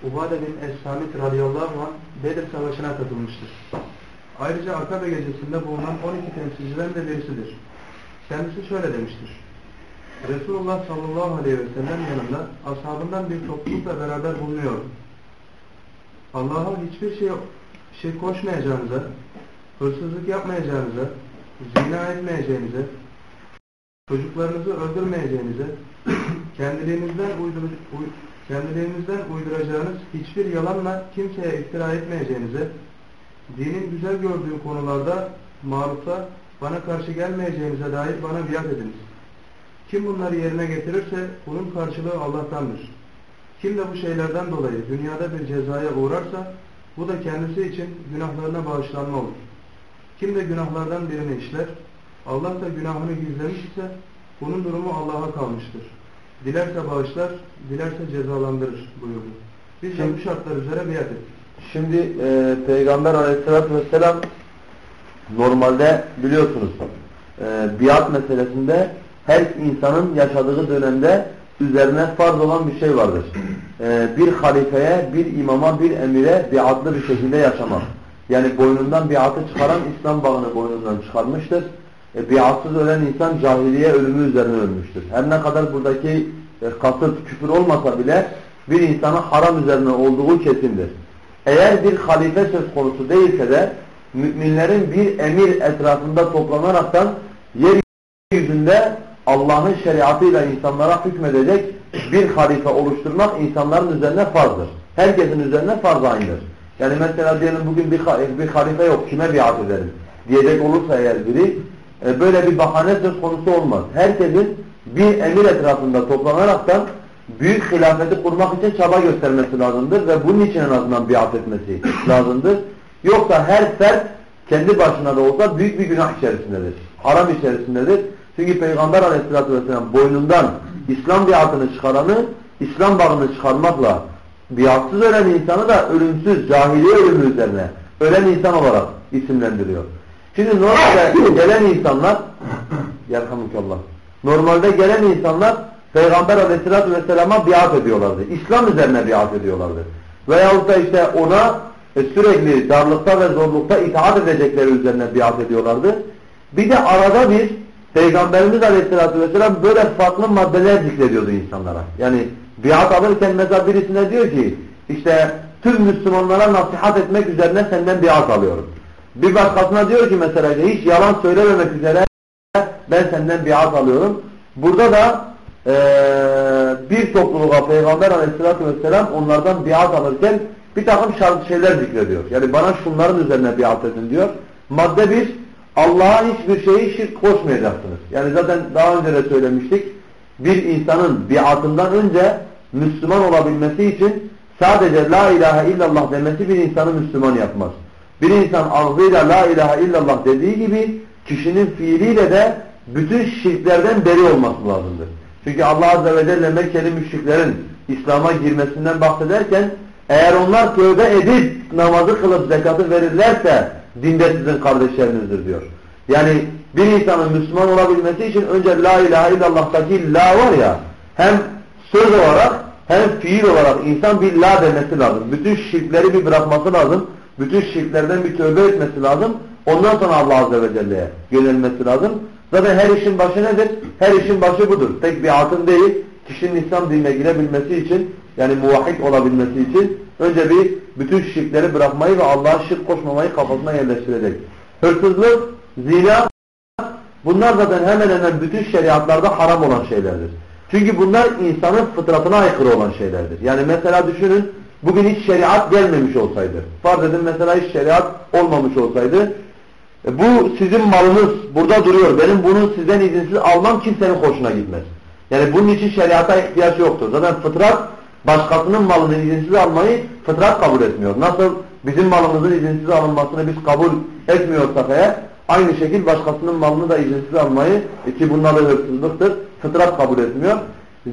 Ubade bin Es-Samit radıyallahu anh Bedir Savaşı'na katılmıştır. Ayrıca Akabe gecesinde bulunan 12 temsilciden de birisidir. Kendisi şöyle demiştir. Resulullah sallallahu aleyhi ve sellem yanında ashabından bir toplulukla beraber bulunuyor. Allah'a hiçbir şey, şey koşmayacağınıza, hırsızlık yapmayacağınıza, zina etmeyeceğinize, çocuklarınızı öldürmeyeceğinize, kendiliğinizden, uydur, uy, kendiliğinizden uyduracağınız hiçbir yalanla kimseye iftira etmeyeceğinize, dinin güzel gördüğü konularda marufta bana karşı gelmeyeceğinize dair bana biat ediniz. Kim bunları yerine getirirse bunun karşılığı Allah'tandır. Kim de bu şeylerden dolayı dünyada bir cezaya uğrarsa bu da kendisi için günahlarına bağışlanma olur. Kim de günahlardan birini işler, Allah da günahını gizlemiş ise bunun durumu Allah'a kalmıştır. Dilerse bağışlar, dilerse cezalandırır buyurdu. Biz de bu şartlar üzere biat ettik. Şimdi e, Peygamber aleyhissalatü vesselam normalde biliyorsunuz e, biat meselesinde her insanın yaşadığı dönemde üzerine farz olan bir şey vardır. E, bir halifeye, bir imama, bir emire biatlı bir şekilde yaşamak. Yani boynundan biatı çıkaran İslam bağını boynundan çıkarmıştır. E, biatsız ölen insan cahiliye ölümü üzerine ölmüştür. Her ne kadar buradaki e, kasıt küfür olmasa bile bir insana haram üzerine olduğu kesindir. Eğer bir halife söz konusu değilse de müminlerin bir emir etrafında toplanaraktan yeryüzünde Allah'ın şeriatıyla insanlara hükmedecek bir halife oluşturmak insanların üzerine farzdır. Herkesin üzerine farz aynıdır. Yani mesela diyelim bugün bir, bir halife yok kime biat edelim diyecek olursa eğer biri e, böyle bir bahane söz konusu olmaz. Herkesin bir emir etrafında toplanaraktan büyük hilafeti kurmak için çaba göstermesi lazımdır ve bunun için en azından biat etmesi lazımdır. Yoksa her fert kendi başına da olsa büyük bir günah içerisindedir. Haram içerisindedir. Çünkü Peygamber aleyhissalatü vesselam boynundan İslam biatını çıkaranı, İslam bağını çıkarmakla biatsız ölen insanı da ölümsüz, cahiliye ölümü üzerine ölen insan olarak isimlendiriyor. Şimdi normalde gelen insanlar Yerhamukallah. Normalde gelen insanlar Peygamber aleyhissalatü vesselama biat ediyorlardı. İslam üzerine biat ediyorlardı. Veyahut da işte ona e, sürekli darlıkta ve zorlukta itaat edecekleri üzerine biat ediyorlardı. Bir de arada bir Peygamberimiz Aleyhisselatü Vesselam böyle farklı maddeler zikrediyordu insanlara. Yani biat alırken mesela birisine diyor ki işte tüm Müslümanlara nasihat etmek üzerine senden biat alıyorum. Bir başkasına diyor ki mesela hiç yalan söylememek üzere ben senden biat alıyorum. Burada da e, bir topluluğa Peygamber Aleyhisselatü Vesselam onlardan biat alırken bir takım şart şeyler zikrediyor. Yani bana şunların üzerine biat edin diyor. Madde bir, Allah'a hiçbir şeyi şirk koşmayacaksınız. Yani zaten daha önce de söylemiştik. Bir insanın biatından önce Müslüman olabilmesi için sadece la ilahe illallah demesi bir insanı Müslüman yapmaz. Bir insan ağzıyla la ilahe illallah dediği gibi kişinin fiiliyle de bütün şirklerden beri olması lazımdır. Çünkü Allah Azze ve Celle Mekkeli müşriklerin İslam'a girmesinden bahsederken eğer onlar tövbe edip namazı kılıp zekatı verirlerse dinde sizin kardeşlerinizdir diyor. Yani bir insanın Müslüman olabilmesi için önce la ilahe illallah'taki la var ya hem söz olarak hem fiil olarak insan bir la demesi lazım. Bütün şirkleri bir bırakması lazım. Bütün şirklerden bir tövbe etmesi lazım. Ondan sonra Allah Azze ve Celle'ye yönelmesi lazım. Zaten her işin başı nedir? Her işin başı budur. Tek bir altın değil. Kişinin İslam dinine girebilmesi için yani muvahhid olabilmesi için önce bir bütün şirkleri bırakmayı ve Allah'a şirk koşmamayı kafasına yerleştirecek. Hırsızlık, zina bunlar zaten hemen hemen bütün şeriatlarda haram olan şeylerdir. Çünkü bunlar insanın fıtratına aykırı olan şeylerdir. Yani mesela düşünün bugün hiç şeriat gelmemiş olsaydı. Farz edin mesela hiç şeriat olmamış olsaydı. E, bu sizin malınız burada duruyor. Benim bunu sizden izinsiz almam kimsenin hoşuna gitmez. Yani bunun için şeriata ihtiyaç yoktur. Zaten fıtrat başkasının malını izinsiz almayı fıtrat kabul etmiyor. Nasıl bizim malımızın izinsiz alınmasını biz kabul etmiyorsak eğer aynı şekilde başkasının malını da izinsiz almayı ki bunlar da hırsızlıktır. Fıtrat kabul etmiyor.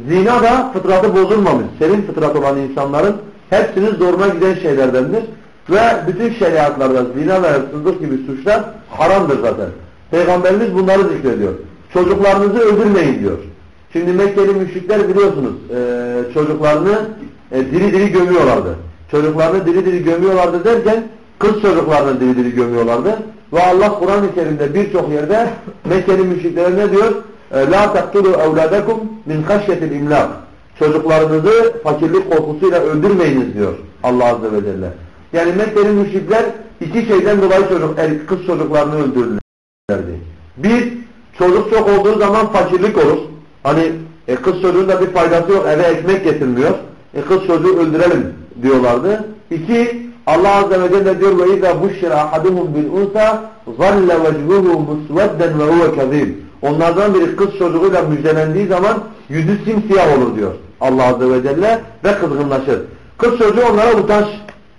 Zina da fıtratı bozulmamış. Serin fıtrat olan insanların hepsinin zoruna giden şeylerdendir. Ve bütün şeriatlarda zina ve hırsızlık gibi suçlar haramdır zaten. Peygamberimiz bunları zikrediyor. Çocuklarınızı öldürmeyin diyor. Şimdi Mekkeli müşrikler biliyorsunuz e, çocuklarını e, diri diri gömüyorlardı. Çocuklarını diri diri gömüyorlardı derken kız çocuklarını diri diri gömüyorlardı. Ve Allah Kur'an-ı Kerim'de birçok yerde Mekkeli müşriklere ne diyor? E, La taktulu evladakum min haşyetil imlak. Çocuklarınızı fakirlik korkusuyla öldürmeyiniz diyor Allah Azze ve Celle. Yani Mekkeli müşrikler iki şeyden dolayı çocuk, kız çocuklarını öldürdülerdi. Bir, çocuk çok olduğu zaman fakirlik olur. Hani e, kız çocuğun da bir faydası yok eve ekmek getirmiyor. E, kız çocuğu öldürelim diyorlardı. İki Allah Azze ve Celle diyor ve izâ buşşira ahaduhum bil unsa zalle vecbuhu musvedden ve huve kazim. Onlardan biri kız çocuğuyla müjdelendiği zaman yüzü simsiyah olur diyor Allah Azze ve Celle ve kızgınlaşır. Kız çocuğu onlara utanç,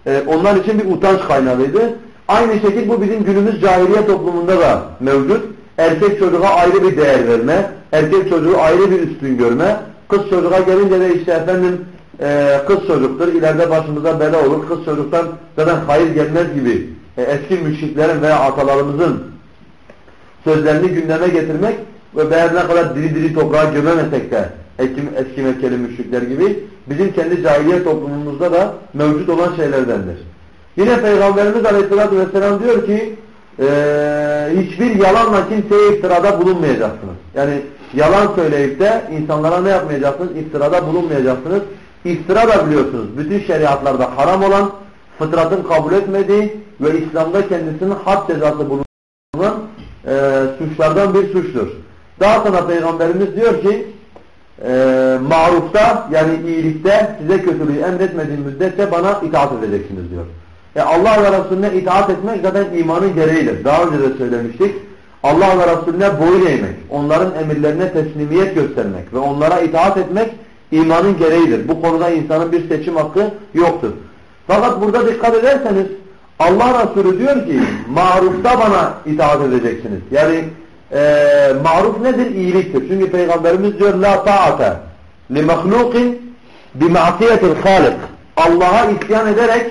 e, onlar için bir utanç kaynağıydı. Aynı şekilde bu bizim günümüz cahiliye toplumunda da mevcut. Erkek çocuğa ayrı bir değer verme, erkek çocuğu ayrı bir üstün görme. Kız çocuğa gelince de işte efendim e, kız çocuktur, ileride başımıza bela olur. Kız çocuktan zaten hayır gelmez gibi e, eski müşriklerin veya atalarımızın sözlerini gündeme getirmek ve beğer kadar diri diri toprağa gömemesek de eski, eski Mekkeli müşrikler gibi bizim kendi cahiliye toplumumuzda da mevcut olan şeylerdendir. Yine Peygamberimiz Aleyhisselatü Vesselam diyor ki e, hiçbir yalanla kimseye iftirada bulunmayacaksınız. Yani yalan söyleyip de insanlara ne yapmayacaksınız? İftirada bulunmayacaksınız. İftira da biliyorsunuz bütün şeriatlarda haram olan, fıtratın kabul etmediği ve İslam'da kendisinin had cezası bulunan e, suçlardan bir suçtur. Daha sonra Peygamberimiz diyor ki e, marufta yani iyilikte size kötülüğü emretmediğim müddetçe bana itaat edeceksiniz diyor. E Allah ve Resulüne itaat etmek zaten imanın gereğidir. Daha önce de söylemiştik. Allah ve Resulüne boyun eğmek, onların emirlerine teslimiyet göstermek ve onlara itaat etmek imanın gereğidir. Bu konuda insanın bir seçim hakkı yoktur. Fakat burada dikkat ederseniz Allah Resulü diyor ki marufta bana itaat edeceksiniz. Yani e, maruf nedir? İyiliktir. Çünkü Peygamberimiz diyor la ta'ate li mahlukin bi ma'siyetil halik. Allah'a isyan ederek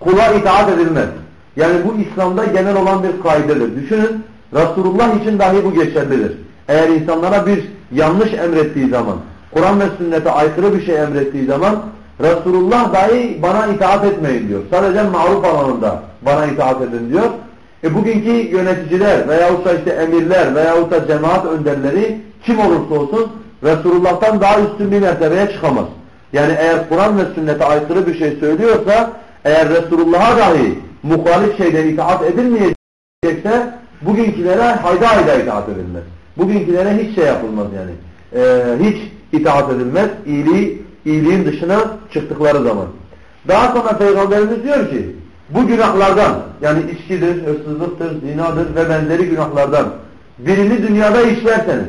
kula itaat edilmez. Yani bu İslam'da genel olan bir kaidedir. Düşünün Resulullah için dahi bu geçerlidir. Eğer insanlara bir yanlış emrettiği zaman, Kur'an ve sünnete aykırı bir şey emrettiği zaman Resulullah dahi bana itaat etmeyin diyor. Sadece maruf alanında bana itaat edin diyor. E bugünkü yöneticiler veyahut da işte emirler veyahut da cemaat önderleri kim olursa olsun Resulullah'tan daha üstün bir mertebeye çıkamaz. Yani eğer Kur'an ve sünnete aykırı bir şey söylüyorsa eğer Resulullah'a dahi muhalif şeyden itaat edilmeyecekse bugünkülere hayda hayda itaat edilmez. Bugünkülere hiç şey yapılmaz yani. Ee, hiç itaat edilmez. İyiliği, iyiliğin dışına çıktıkları zaman. Daha sonra Peygamberimiz diyor ki bu günahlardan yani içkidir, hırsızlıktır, zinadır ve benzeri günahlardan birini dünyada işlerseniz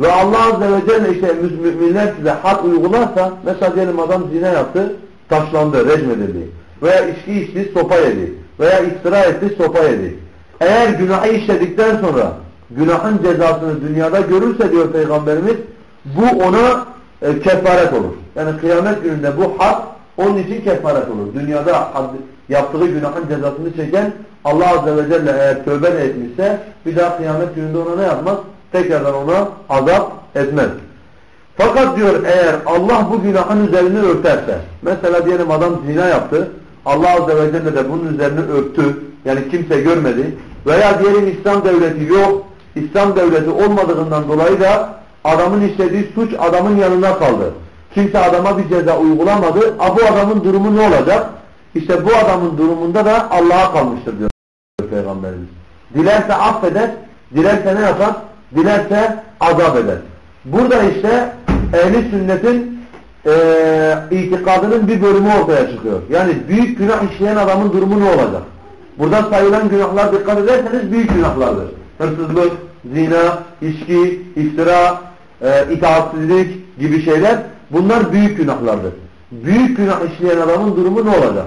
ve Allah Azze ve Celle işte müminler size had uygularsa mesela diyelim adam zina yaptı, taşlandı, recmedildi veya içki içti, sopa yedi veya iftira etti, sopa yedi. Eğer günahı işledikten sonra günahın cezasını dünyada görürse diyor Peygamberimiz bu ona e, kefaret olur. Yani kıyamet gününde bu hak onun için kefaret olur. Dünyada yaptığı günahın cezasını çeken Allah Azze ve Celle eğer tövbe etmişse bir daha kıyamet gününde ona ne yapmaz? Tekrardan ona azap etmez. Fakat diyor eğer Allah bu günahın üzerini örterse mesela diyelim adam zina yaptı Allah Azze ve Celle de bunun üzerini örttü yani kimse görmedi veya diyelim İslam devleti yok İslam devleti olmadığından dolayı da adamın işlediği suç adamın yanına kaldı. Kimse adama bir ceza uygulamadı. A, bu adamın durumu ne olacak? İşte bu adamın durumunda da Allah'a kalmıştır diyor Peygamberimiz. Dilerse affeder, dilerse ne yapar? Dilerse azap eder. Burada işte ehli sünnetin e, itikadının bir bölümü ortaya çıkıyor. Yani büyük günah işleyen adamın durumu ne olacak? Burada sayılan günahlar dikkat ederseniz büyük günahlardır. Hırsızlık, zina, içki, iftira, e, itaatsizlik gibi şeyler bunlar büyük günahlardır. Büyük günah işleyen adamın durumu ne olacak?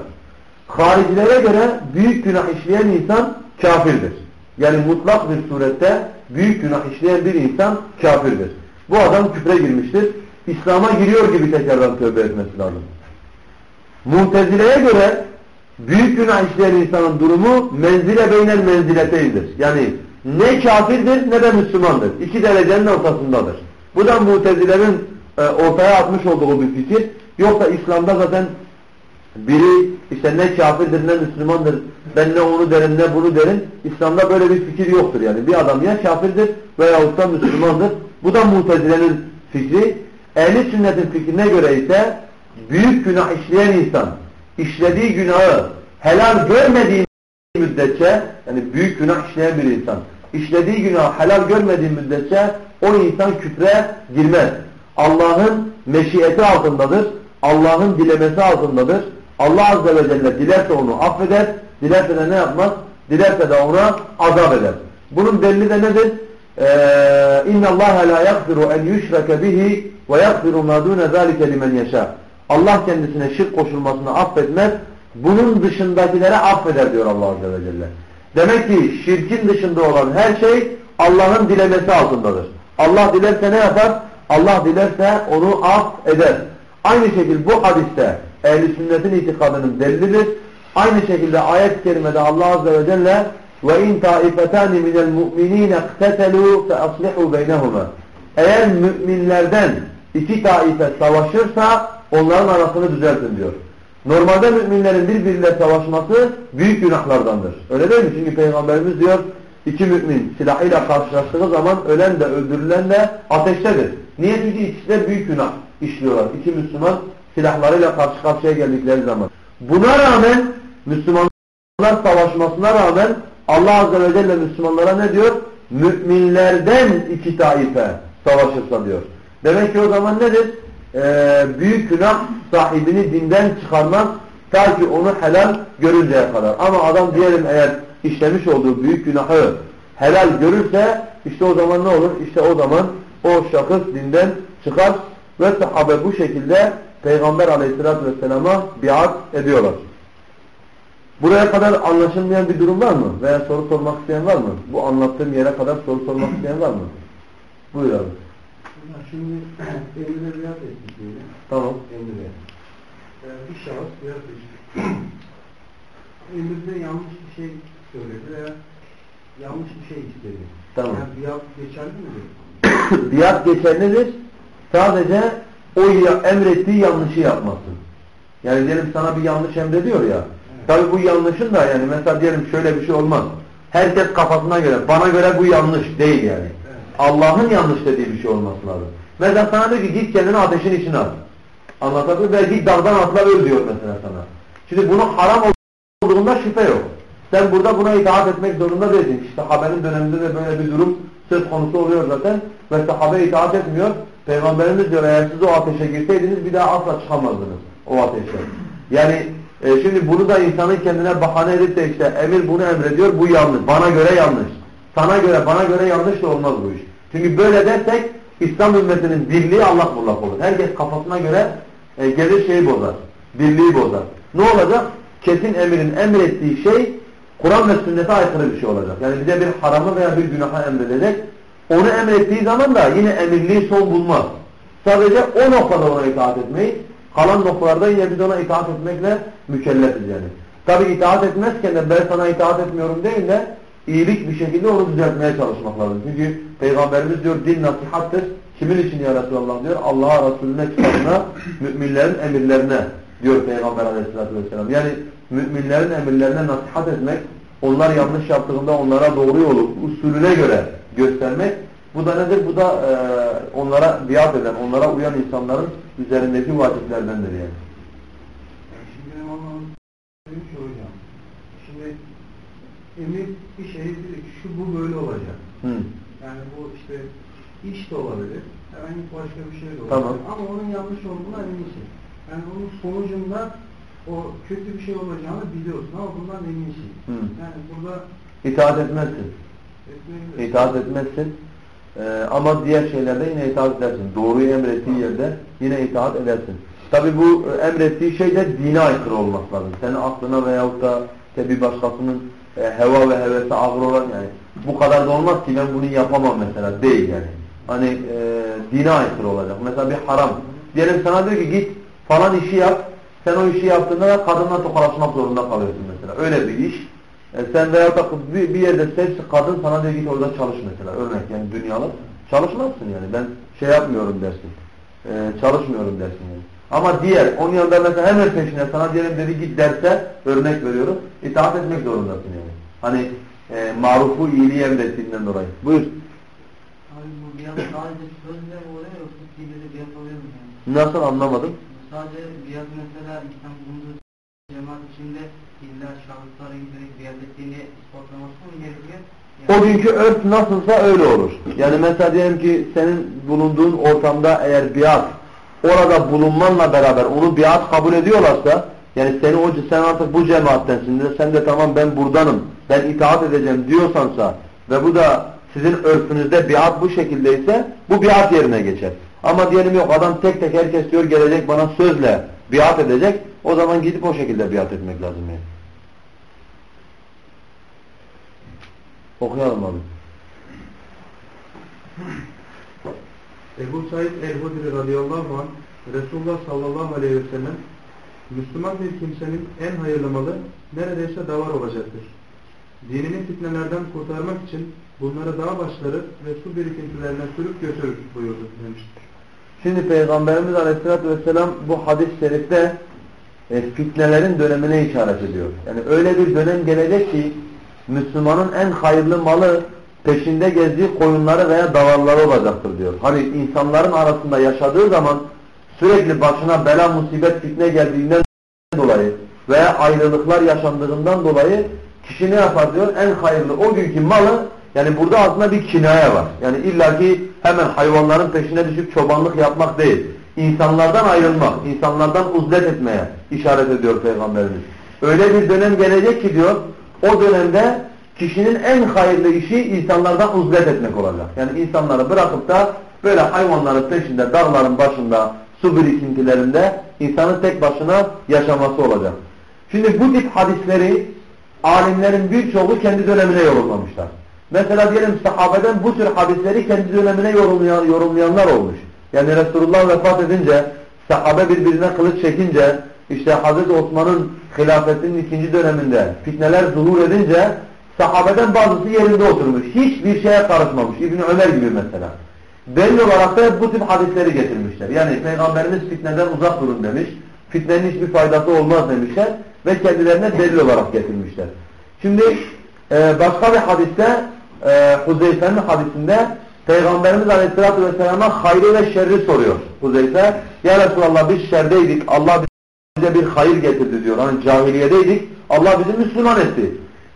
Haricilere göre büyük günah işleyen insan kafirdir. Yani mutlak bir surette büyük günah işleyen bir insan kafirdir. Bu adam küfre girmiştir. İslam'a giriyor gibi tekrardan tövbe etmesi lazım. Muhtezileye göre büyük günah işleyen insanın durumu menzile beynel menzileteydir. Yani ne kafirdir ne de Müslümandır. İki derecenin ortasındadır. Bu da mutezilerin e, ortaya atmış olduğu bir fikir. Yoksa İslam'da zaten biri işte ne kafirdir ne Müslümandır ben ne onu derim ne bunu derim. İslam'da böyle bir fikir yoktur yani. Bir adam ya kafirdir veyahut da Müslümandır. Bu da mutezilerin fikri. Ehli sünnetin fikrine göre ise büyük günah işleyen insan işlediği günahı helal görmediği müddetçe yani büyük günah işleyen bir insan işlediği günah helal görmediği müddetçe o insan küfre girmez. Allah'ın meşiyeti altındadır. Allah'ın dilemesi altındadır. Allah Azze ve Celle dilerse onu affeder, dilerse de ne yapmaz? Dilerse de ona azap eder. Bunun delili de nedir? اِنَّ اللّٰهَ لَا يَغْفِرُ اَنْ يُشْرَكَ بِهِ وَيَغْفِرُ مَا دُونَ ذَٰلِكَ لِمَنْ يَشَاءُ Allah kendisine şirk koşulmasını affetmez, bunun dışındakilere affeder diyor Allah Azze ve Celle. Demek ki şirkin dışında olan her şey Allah'ın dilemesi altındadır. Allah dilerse ne yapar? Allah dilerse onu affeder. Aynı şekilde bu hadiste ehl sünnetin itikadının delilidir. Aynı şekilde ayet-i kerimede Allah Azze ve Celle وَاِنْ تَائِفَتَانِ مِنَ الْمُؤْمِنِينَ اقْتَتَلُوا فَأَصْلِحُوا بَيْنَهُمَا Eğer müminlerden iki taife savaşırsa onların arasını düzeltin diyor. Normalde müminlerin birbiriyle savaşması büyük günahlardandır. Öyle değil mi? Çünkü Peygamberimiz diyor iki mümin silahıyla karşılaştığı zaman ölen de öldürülen de ateştedir. Niye? Çünkü ikisi de büyük günah işliyorlar. İki Müslüman silahlarıyla karşı karşıya geldikleri zaman. Buna rağmen Müslümanlar savaşmasına rağmen Allah Azze ve Celle Müslümanlara ne diyor? Müminlerden iki taife savaşırsa diyor. Demek ki o zaman nedir? Ee, büyük günah sahibini dinden çıkarmaz ta ki onu helal görünceye kadar. Ama adam diyelim eğer işlemiş olduğu büyük günahı helal görürse işte o zaman ne olur? İşte o zaman o şahıs dinden çıkar ve sahabe bu şekilde Peygamber aleyhissalatü vesselama biat ediyorlar. Buraya kadar anlaşılmayan bir durum var mı? Veya soru sormak isteyen var mı? Bu anlattığım yere kadar soru sormak isteyen var mı? Buyur abi. Şimdi emrine biat ettik diyelim. Tamam. Emrine. Ee, bir şahıs biat etti. Emirde yanlış bir şey söyledi veya yanlış bir şey istedi. Tamam. Yani biat geçerli midir? biat geçerlidir. Sadece o emrettiği yanlışı yapmasın. Yani diyelim sana bir yanlış emrediyor ya. Tabi bu yanlışın da yani mesela diyelim şöyle bir şey olmaz. Herkes kafasına göre, bana göre bu yanlış değil yani. Allah'ın yanlış dediği bir şey olması lazım. Mesela sana diyor ki git kendini ateşin içine at. Anlatabiliyor? Ve git dağdan atla öl diyor mesela sana. Şimdi bunu haram olduğunda şüphe yok. Sen burada buna itaat etmek zorunda değilsin. İşte haberin döneminde de böyle bir durum söz konusu oluyor zaten. Ve sahabe itaat etmiyor. Peygamberimiz diyor eğer siz o ateşe girseydiniz bir daha asla çıkamazdınız o ateşten. Yani e, şimdi bunu da insanın kendine bahane edip de işte emir bunu emrediyor bu yanlış. Bana göre yanlış. Sana göre bana göre yanlış da olmaz bu iş. Çünkü böyle dersek İslam ümmetinin birliği Allah bullak olur. Herkes kafasına göre e, gelir şeyi bozar. Birliği bozar. Ne olacak? Kesin emirin emrettiği şey Kur'an ve sünnete aykırı bir şey olacak. Yani bize bir haramı veya bir günahı emredecek. Onu emrettiği zaman da yine emirliği son bulmaz. Sadece o noktada ona itaat etmeyi, kalan noktalarda yine biz ona itaat etmekle mükellefiz yani. Tabi itaat etmezken de ben sana itaat etmiyorum değil de iyilik bir şekilde onu düzeltmeye çalışmak lazım. Çünkü Peygamberimiz diyor din nasihattır. Kimin için ya Resulallah diyor? Allah'a, Resulüne, kitabına, müminlerin emirlerine diyor Peygamber aleyhissalatü vesselam. Yani müminlerin emirlerine nasihat etmek, onlar yanlış yaptığında onlara doğru yolu usulüne göre göstermek. Bu da nedir? Bu da e, onlara biat eden, onlara uyan insanların üzerindeki vaciplerdendir yani. Yani şimdi. Şimdi emir bir şey şu bu böyle olacak. Hı. Yani bu işte iş de olabilir. Herhangi başka bir şey de olabilir. Tamam. Ama onun yanlış olduğuna eminsin. Yani onun sonucunda o kötü bir şey olacağını biliyorsun ama bundan eminsin. Hı. Yani burada İtaat etmezsin. etmeyi İtaat etmezsin. Ee, ama diğer şeylerde yine itaat edersin. Doğruyu emrettiği yerde yine itaat edersin. Tabi bu emrettiği şey de dine aykırı olmak lazım. Senin aklına veyahut da bir başkasının e, heva ve hevesi ağır olan yani bu kadar da olmaz ki ben bunu yapamam mesela değil yani. Hani e, dine aykırı olacak. Mesela bir haram. Diyelim sana diyor ki git falan işi yap. Sen o işi yaptığında da kadınla tokalaşmak zorunda kalıyorsun mesela. Öyle bir iş. E, sen veyahut da bir, bir yerde hepsi kadın sana diyor git orada çalış mesela. Örnek yani dünyalık. Çalışmazsın yani. Ben şey yapmıyorum dersin. E, çalışmıyorum dersin yani. Ama diğer, onun yanında mesela hemen peşine sana diyelim dedi git derse örnek veriyorum. itaat etmek zorundasın yani. Hani e, marufu iyiliği emrettiğinden dolayı. Buyur. Abi bu biat sadece sözle mi oluyor yoksa fiille de oluyor mu yani? Nasıl anlamadım? Sadece biat mesela insan bulunduğu cemaat içinde illa şahıslara giderek ettiğini ispatlaması mı gerekiyor? O günkü örf nasılsa öyle olur. Yani mesela diyelim ki senin bulunduğun ortamda eğer biat orada bulunmanla beraber onu biat kabul ediyorlarsa yani seni o sen artık bu cemaattensin de sen de tamam ben buradanım ben itaat edeceğim diyorsansa ve bu da sizin örfünüzde biat bu şekildeyse bu biat yerine geçer. Ama diyelim yok adam tek tek herkes diyor gelecek bana sözle biat edecek o zaman gidip o şekilde biat etmek lazım yani. Okuyalım abi. Ebu Said el-Hudri radıyallahu anh Resulullah sallallahu aleyhi ve sellem Müslüman bir kimsenin en hayırlı malı neredeyse davar olacaktır. Dinini fitnelerden kurtarmak için bunları dağ başları ve su birikintilerine sürüp götürür buyurdu demiştir. Şimdi Peygamberimiz Aleyhisselatü Vesselam bu hadis-i şerifte e, fitnelerin dönemine işaret ediyor. Yani öyle bir dönem gelecek ki Müslümanın en hayırlı malı peşinde gezdiği koyunları veya davarları olacaktır diyor. Hani insanların arasında yaşadığı zaman sürekli başına bela, musibet, fitne geldiğinden dolayı veya ayrılıklar yaşandığından dolayı kişi ne yapar diyor? En hayırlı o günkü malı yani burada aslında bir kinaya var. Yani illaki hemen hayvanların peşine düşüp çobanlık yapmak değil. İnsanlardan ayrılmak, insanlardan uzlet etmeye işaret ediyor Peygamberimiz. Öyle bir dönem gelecek ki diyor, o dönemde kişinin en hayırlı işi insanlardan uzlet etmek olacak. Yani insanları bırakıp da böyle hayvanların peşinde, dağların başında, su birikintilerinde insanın tek başına yaşaması olacak. Şimdi bu tip hadisleri alimlerin birçoğu kendi dönemine yorumlamışlar. Mesela diyelim sahabeden bu tür hadisleri kendi dönemine yorumlayan, yorumlayanlar olmuş. Yani Resulullah vefat edince, sahabe birbirine kılıç çekince, işte Hazreti Osman'ın hilafetinin ikinci döneminde fitneler zuhur edince sahabeden bazısı yerinde oturmuş. Hiçbir şeye karışmamış. İbni Ömer gibi mesela. Belli olarak da bu tip hadisleri getirmişler. Yani Peygamberimiz fitneden uzak durun demiş. Fitnenin hiçbir faydası olmaz demişler. Ve kendilerine delil olarak getirmişler. Şimdi e, başka bir hadiste e, Huzeyfe'nin hadisinde Peygamberimiz Aleyhisselatü Vesselam'a hayrı ve şerri soruyor Huzeyfe. Ya Resulallah biz şerdeydik. Allah bize bir hayır getirdi diyor. Hani cahiliyedeydik. Allah bizi Müslüman etti.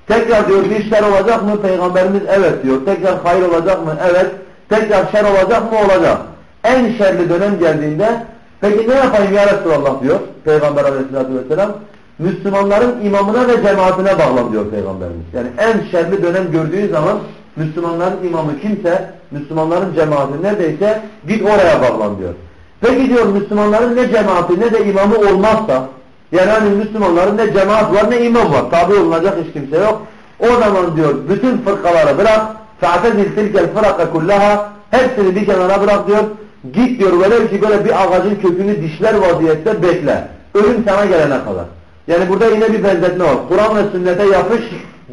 Tekrar diyor bir şer olacak mı? Peygamberimiz evet diyor. Tekrar hayır olacak mı? Evet. Tekrar şer olacak mı? Olacak. En şerli dönem geldiğinde peki ne yapayım ya Resulallah diyor Peygamber aleyhissalatü vesselam. Müslümanların imamına ve cemaatine bağlan diyor Peygamberimiz. Yani en şerli dönem gördüğü zaman Müslümanların imamı kimse, Müslümanların cemaati neredeyse git oraya bağlan diyor. Peki diyor Müslümanların ne cemaati ne de imamı olmazsa yani hani Müslümanların ne cemaat var ne imam var. Tabi olunacak hiç kimse yok. O zaman diyor bütün fırkaları bırak. فَاَعْتَزِلْ تِلْكَ الْفَرَقَ كُلَّهَا Hepsini bir kenara bırak diyor. Git diyor velev ki böyle bir ağacın kökünü dişler vaziyette bekle. Ölüm sana gelene kadar. Yani burada yine bir benzetme var. Kur'an ve sünnete yapış,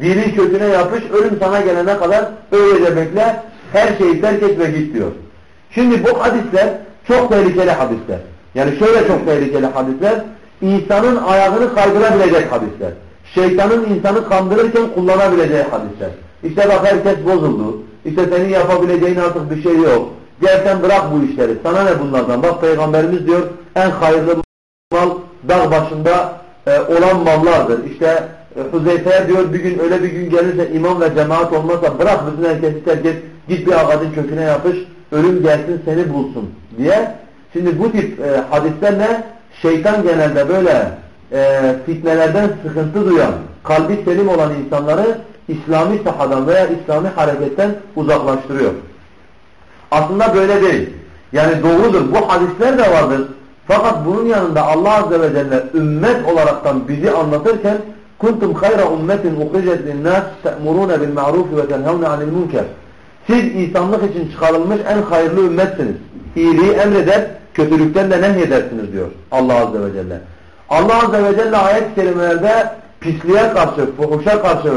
dinin köküne yapış, ölüm sana gelene kadar öylece bekle. Her şeyi terk et ve git diyor. Şimdi bu hadisler çok tehlikeli hadisler. Yani şöyle çok tehlikeli hadisler. İnsanın ayağını kaydırabilecek hadisler. Şeytanın insanı kandırırken kullanabileceği hadisler. İşte bak herkes bozuldu. İşte senin yapabileceğin artık bir şey yok. Gel sen bırak bu işleri. Sana ne bunlardan? Bak Peygamberimiz diyor en hayırlı mal dağ başında e, olan mallardır. İşte e, Huzeyfe'ye diyor bir gün öyle bir gün gelirse imam ve cemaat olmazsa bırak bütün herkesi terk et. Git bir ağacın köküne yapış. Ölüm gelsin seni bulsun diye. Şimdi bu tip e, hadisler ne? Şeytan genelde böyle e, fitnelerden sıkıntı duyan, kalbi selim olan insanları İslami sahadan veya İslami hareketten uzaklaştırıyor. Aslında böyle değil. Yani doğrudur. Bu hadisler de vardır. Fakat bunun yanında Allah Azze ve Celle ümmet olaraktan bizi anlatırken kuntum hayra ummetin uhricet linnas te'muruna bil ma'ruf ve tenhavne anil munker. Siz insanlık için çıkarılmış en hayırlı ümmetsiniz. İyiliği emreder, kötülükten de nehyedersiniz diyor Allah Azze ve Celle. Allah Azze ve Celle ayet-i kerimelerde pisliğe karşı, fuhuşa karşı,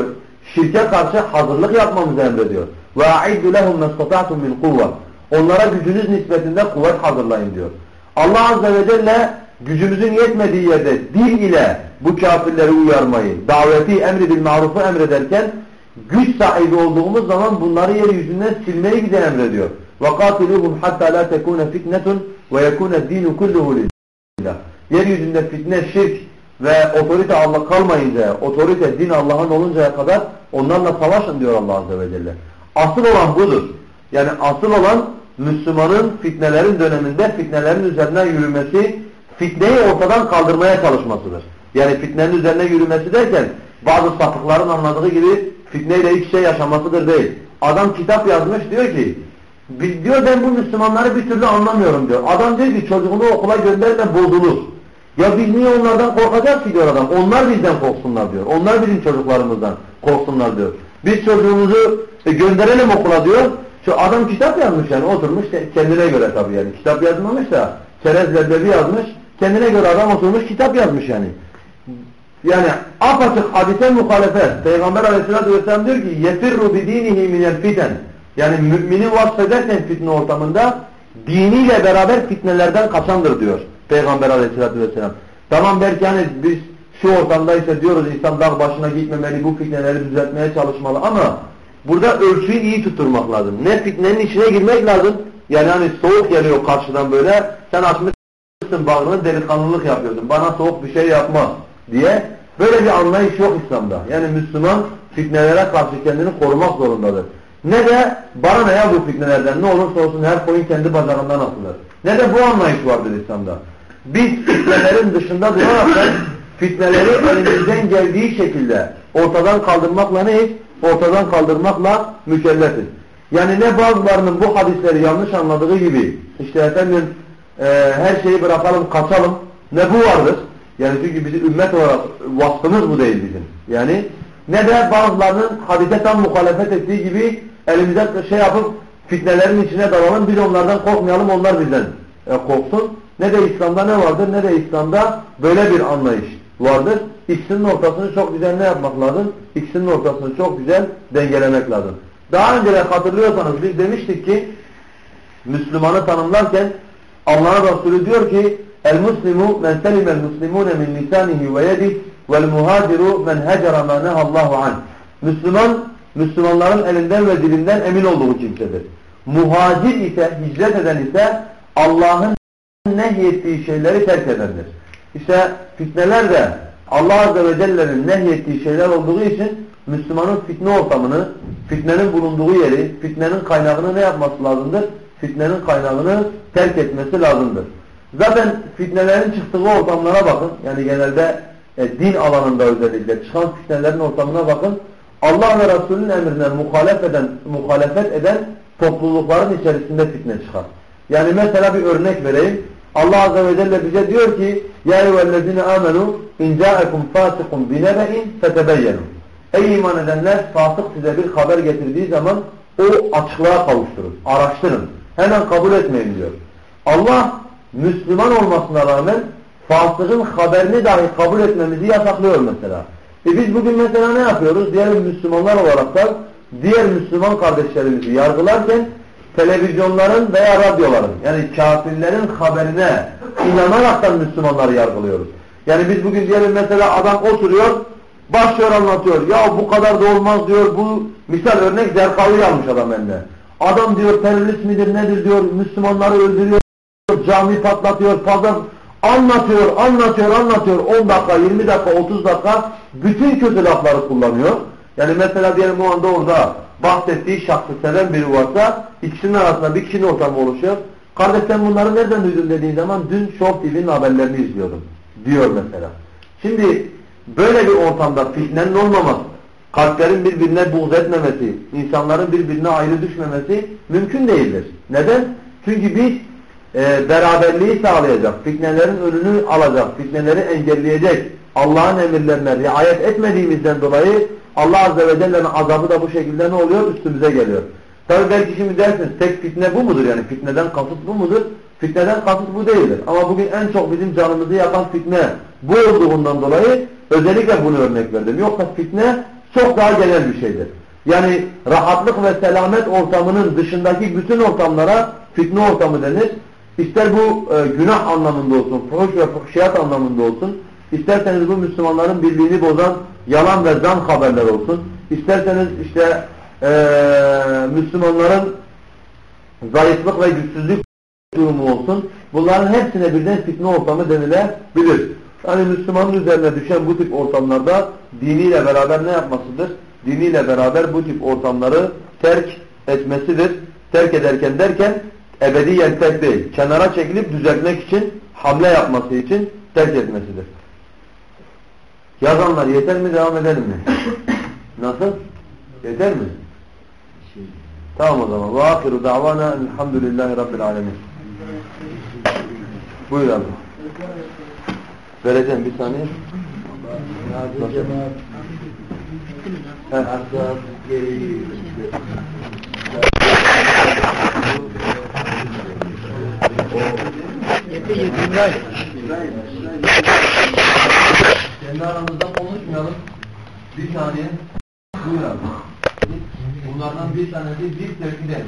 şirke karşı hazırlık yapmamızı emrediyor. وَاَعِدُّ لَهُمْ مَسْتَطَعْتُمْ مِنْ قُوَّةٍ Onlara gücünüz nispetinde kuvvet hazırlayın diyor. Allah Azze ve Celle gücümüzün yetmediği yerde dil ile bu kafirleri uyarmayı, daveti, emri bil marufu emrederken güç sahibi olduğumuz zaman bunları yeryüzünden silmeyi bize emrediyor. وَقَاتِلُوهُمْ حَتَّى لَا تَكُونَ فِتْنَةٌ وَيَكُونَ الدِّينُ كُلُّهُ لِلّٰهِ Yeryüzünde fitne, şirk ve otorite Allah kalmayınca, otorite din Allah'ın oluncaya kadar onlarla savaşın diyor Allah Azze ve Celle. Asıl olan budur. Yani asıl olan Müslümanın fitnelerin döneminde fitnelerin üzerinden yürümesi, fitneyi ortadan kaldırmaya çalışmasıdır. Yani fitnenin üzerine yürümesi derken bazı sapıkların anladığı gibi fitneyle iç şey yaşamasıdır değil. Adam kitap yazmış diyor ki biz diyor ben bu Müslümanları bir türlü anlamıyorum diyor. Adam diyor ki çocuğunu okula gönderme bozulur. Ya biz niye onlardan korkacağız ki diyor adam. Onlar bizden korksunlar diyor. Onlar bizim çocuklarımızdan korksunlar diyor. Biz çocuğumuzu e, gönderelim okula diyor. Şu adam kitap yazmış yani oturmuş kendine göre tabii yani. Kitap yazmamış da Çerez Leblebi yazmış. Kendine göre adam oturmuş kitap yazmış yani. Yani apaçık hadise muhalefet. Peygamber aleyhissalatü vesselam diyor ki yefirru bidinihi minel fiten. Yani mümini vasfedersen fitne ortamında diniyle beraber fitnelerden kaçandır diyor Peygamber aleyhissalatü vesselam. Tamam belki hani biz şu ortamdaysa diyoruz insan dağ başına gitmemeli bu fitneleri düzeltmeye çalışmalı ama burada ölçüyü iyi tutturmak lazım. Ne fitnenin içine girmek lazım. Yani hani soğuk geliyor karşıdan böyle sen açmışsın bağrını delikanlılık yapıyorsun. Bana soğuk bir şey yapma diye. Böyle bir anlayış yok İslam'da. Yani Müslüman fitnelere karşı kendini korumak zorundadır. Ne de bana ne ya bu fitnelerden ne olursa olsun her koyun kendi bacağından atılır. Ne de bu anlayış vardır İslam'da. Biz fitnelerin dışında duraraktan fitneleri elimizden geldiği şekilde ortadan kaldırmakla neyiz? Ortadan kaldırmakla mükellefiz. Yani ne bazılarının bu hadisleri yanlış anladığı gibi işte efendim e, her şeyi bırakalım kaçalım ne bu vardır. Yani çünkü bizim ümmet olarak vasfımız bu değil bizim. Yani ne de bazılarının hadise tam muhalefet ettiği gibi elimize şey yapıp fitnelerin içine dalalım biz onlardan korkmayalım onlar bizden e, korksun. Ne de İslam'da ne vardır ne de İslam'da böyle bir anlayış vardır. İkisinin ortasını çok güzel ne yapmak lazım? İkisinin ortasını çok güzel dengelemek lazım. Daha önce de hatırlıyorsanız biz demiştik ki Müslümanı tanımlarken Allah'ın Resulü diyor ki El muslimu men selimel muslimune min lisanihi ve yedih vel muhaciru men hecera ma nehallahu an. Müslüman Müslümanların elinden ve dilinden emin olduğu kimsedir. Muhacir ise hicret eden ise Allah'ın nehyettiği şeyleri terk edendir. İşte fitneler de Allah Azze ve Celle'nin nehyettiği şeyler olduğu için Müslümanın fitne ortamını, fitnenin bulunduğu yeri, fitnenin kaynağını ne yapması lazımdır? Fitnenin kaynağını terk etmesi lazımdır. Zaten fitnelerin çıktığı ortamlara bakın. Yani genelde e, din alanında özellikle çıkan fitnelerin ortamına bakın. Allah ve Resulünün emrine muhalefet eden, muhalefet eden toplulukların içerisinde fitne çıkar. Yani mesela bir örnek vereyim. Allah Azze ve Celle bize diyor ki Ya eyyühellezine amenu in ca'ekum fasikum binebe'in fetebeyyenu Ey iman edenler fasık size bir haber getirdiği zaman o açıklığa kavuşturun. Araştırın. Hemen kabul etmeyin diyor. Allah Müslüman olmasına rağmen fasıkın haberini dahi kabul etmemizi yasaklıyor mesela. E biz bugün mesela ne yapıyoruz? Diğer Müslümanlar olarak da diğer Müslüman kardeşlerimizi yargılarken televizyonların veya radyoların yani kafirlerin haberine inanaraktan Müslümanları yargılıyoruz. Yani biz bugün diyelim mesela adam oturuyor başlıyor anlatıyor. Ya bu kadar da olmaz diyor. Bu misal örnek Zerkavi almış adam eline. Adam diyor terörist midir nedir diyor. Müslümanları öldürüyor. Cami patlatıyor. Pazar anlatıyor, anlatıyor, anlatıyor. 10 dakika, 20 dakika, 30 dakika bütün kötü lafları kullanıyor. Yani mesela diyelim o anda orada bahsettiği şahsı seven biri varsa ikisinin arasında bir kişinin ortamı oluşuyor. Kardeş sen bunları nereden duydun dediğin zaman dün Show TV'nin haberlerini izliyordum diyor mesela. Şimdi böyle bir ortamda fitnenin olmaması, kalplerin birbirine buğz etmemesi, insanların birbirine ayrı düşmemesi mümkün değildir. Neden? Çünkü biz e, beraberliği sağlayacak, fitnelerin önünü alacak, fitneleri engelleyecek, Allah'ın emirlerine riayet etmediğimizden dolayı Allah Azze ve Celle'nin azabı da bu şekilde ne oluyor? Üstümüze geliyor. Tabi belki şimdi dersiniz tek fitne bu mudur? Yani fitneden kasıt bu mudur? Fitneden kasıt bu değildir. Ama bugün en çok bizim canımızı yakan fitne bu olduğundan dolayı özellikle bunu örnek verdim. Yoksa fitne çok daha genel bir şeydir. Yani rahatlık ve selamet ortamının dışındaki bütün ortamlara fitne ortamı denir. İster bu e, günah anlamında olsun, fuhuş ve fuhşiyat anlamında olsun, isterseniz bu Müslümanların birliğini bozan yalan ve zan haberler olsun, isterseniz işte e, Müslümanların zayıflık ve güçsüzlük durumu olsun, bunların hepsine birden fitne ortamı denilebilir. Yani Müslümanın üzerine düşen bu tip ortamlarda diniyle beraber ne yapmasıdır? Diniyle beraber bu tip ortamları terk etmesidir. Terk ederken derken ebediyen terk değil. Kenara çekilip düzeltmek için, hamle yapması için terk etmesidir. Yazanlar yeter mi devam edelim mi? Nasıl? Yeter mi? Tamam o zaman. Ve ahiru davana elhamdülillahi rabbil alemin. Buyur abi. Vereceğim bir saniye. Nasıl? İbrahim. Kendi aramızda konuşmayalım. Bir saniye. Buyur abi. Bunlardan bir tanesi bir tevkide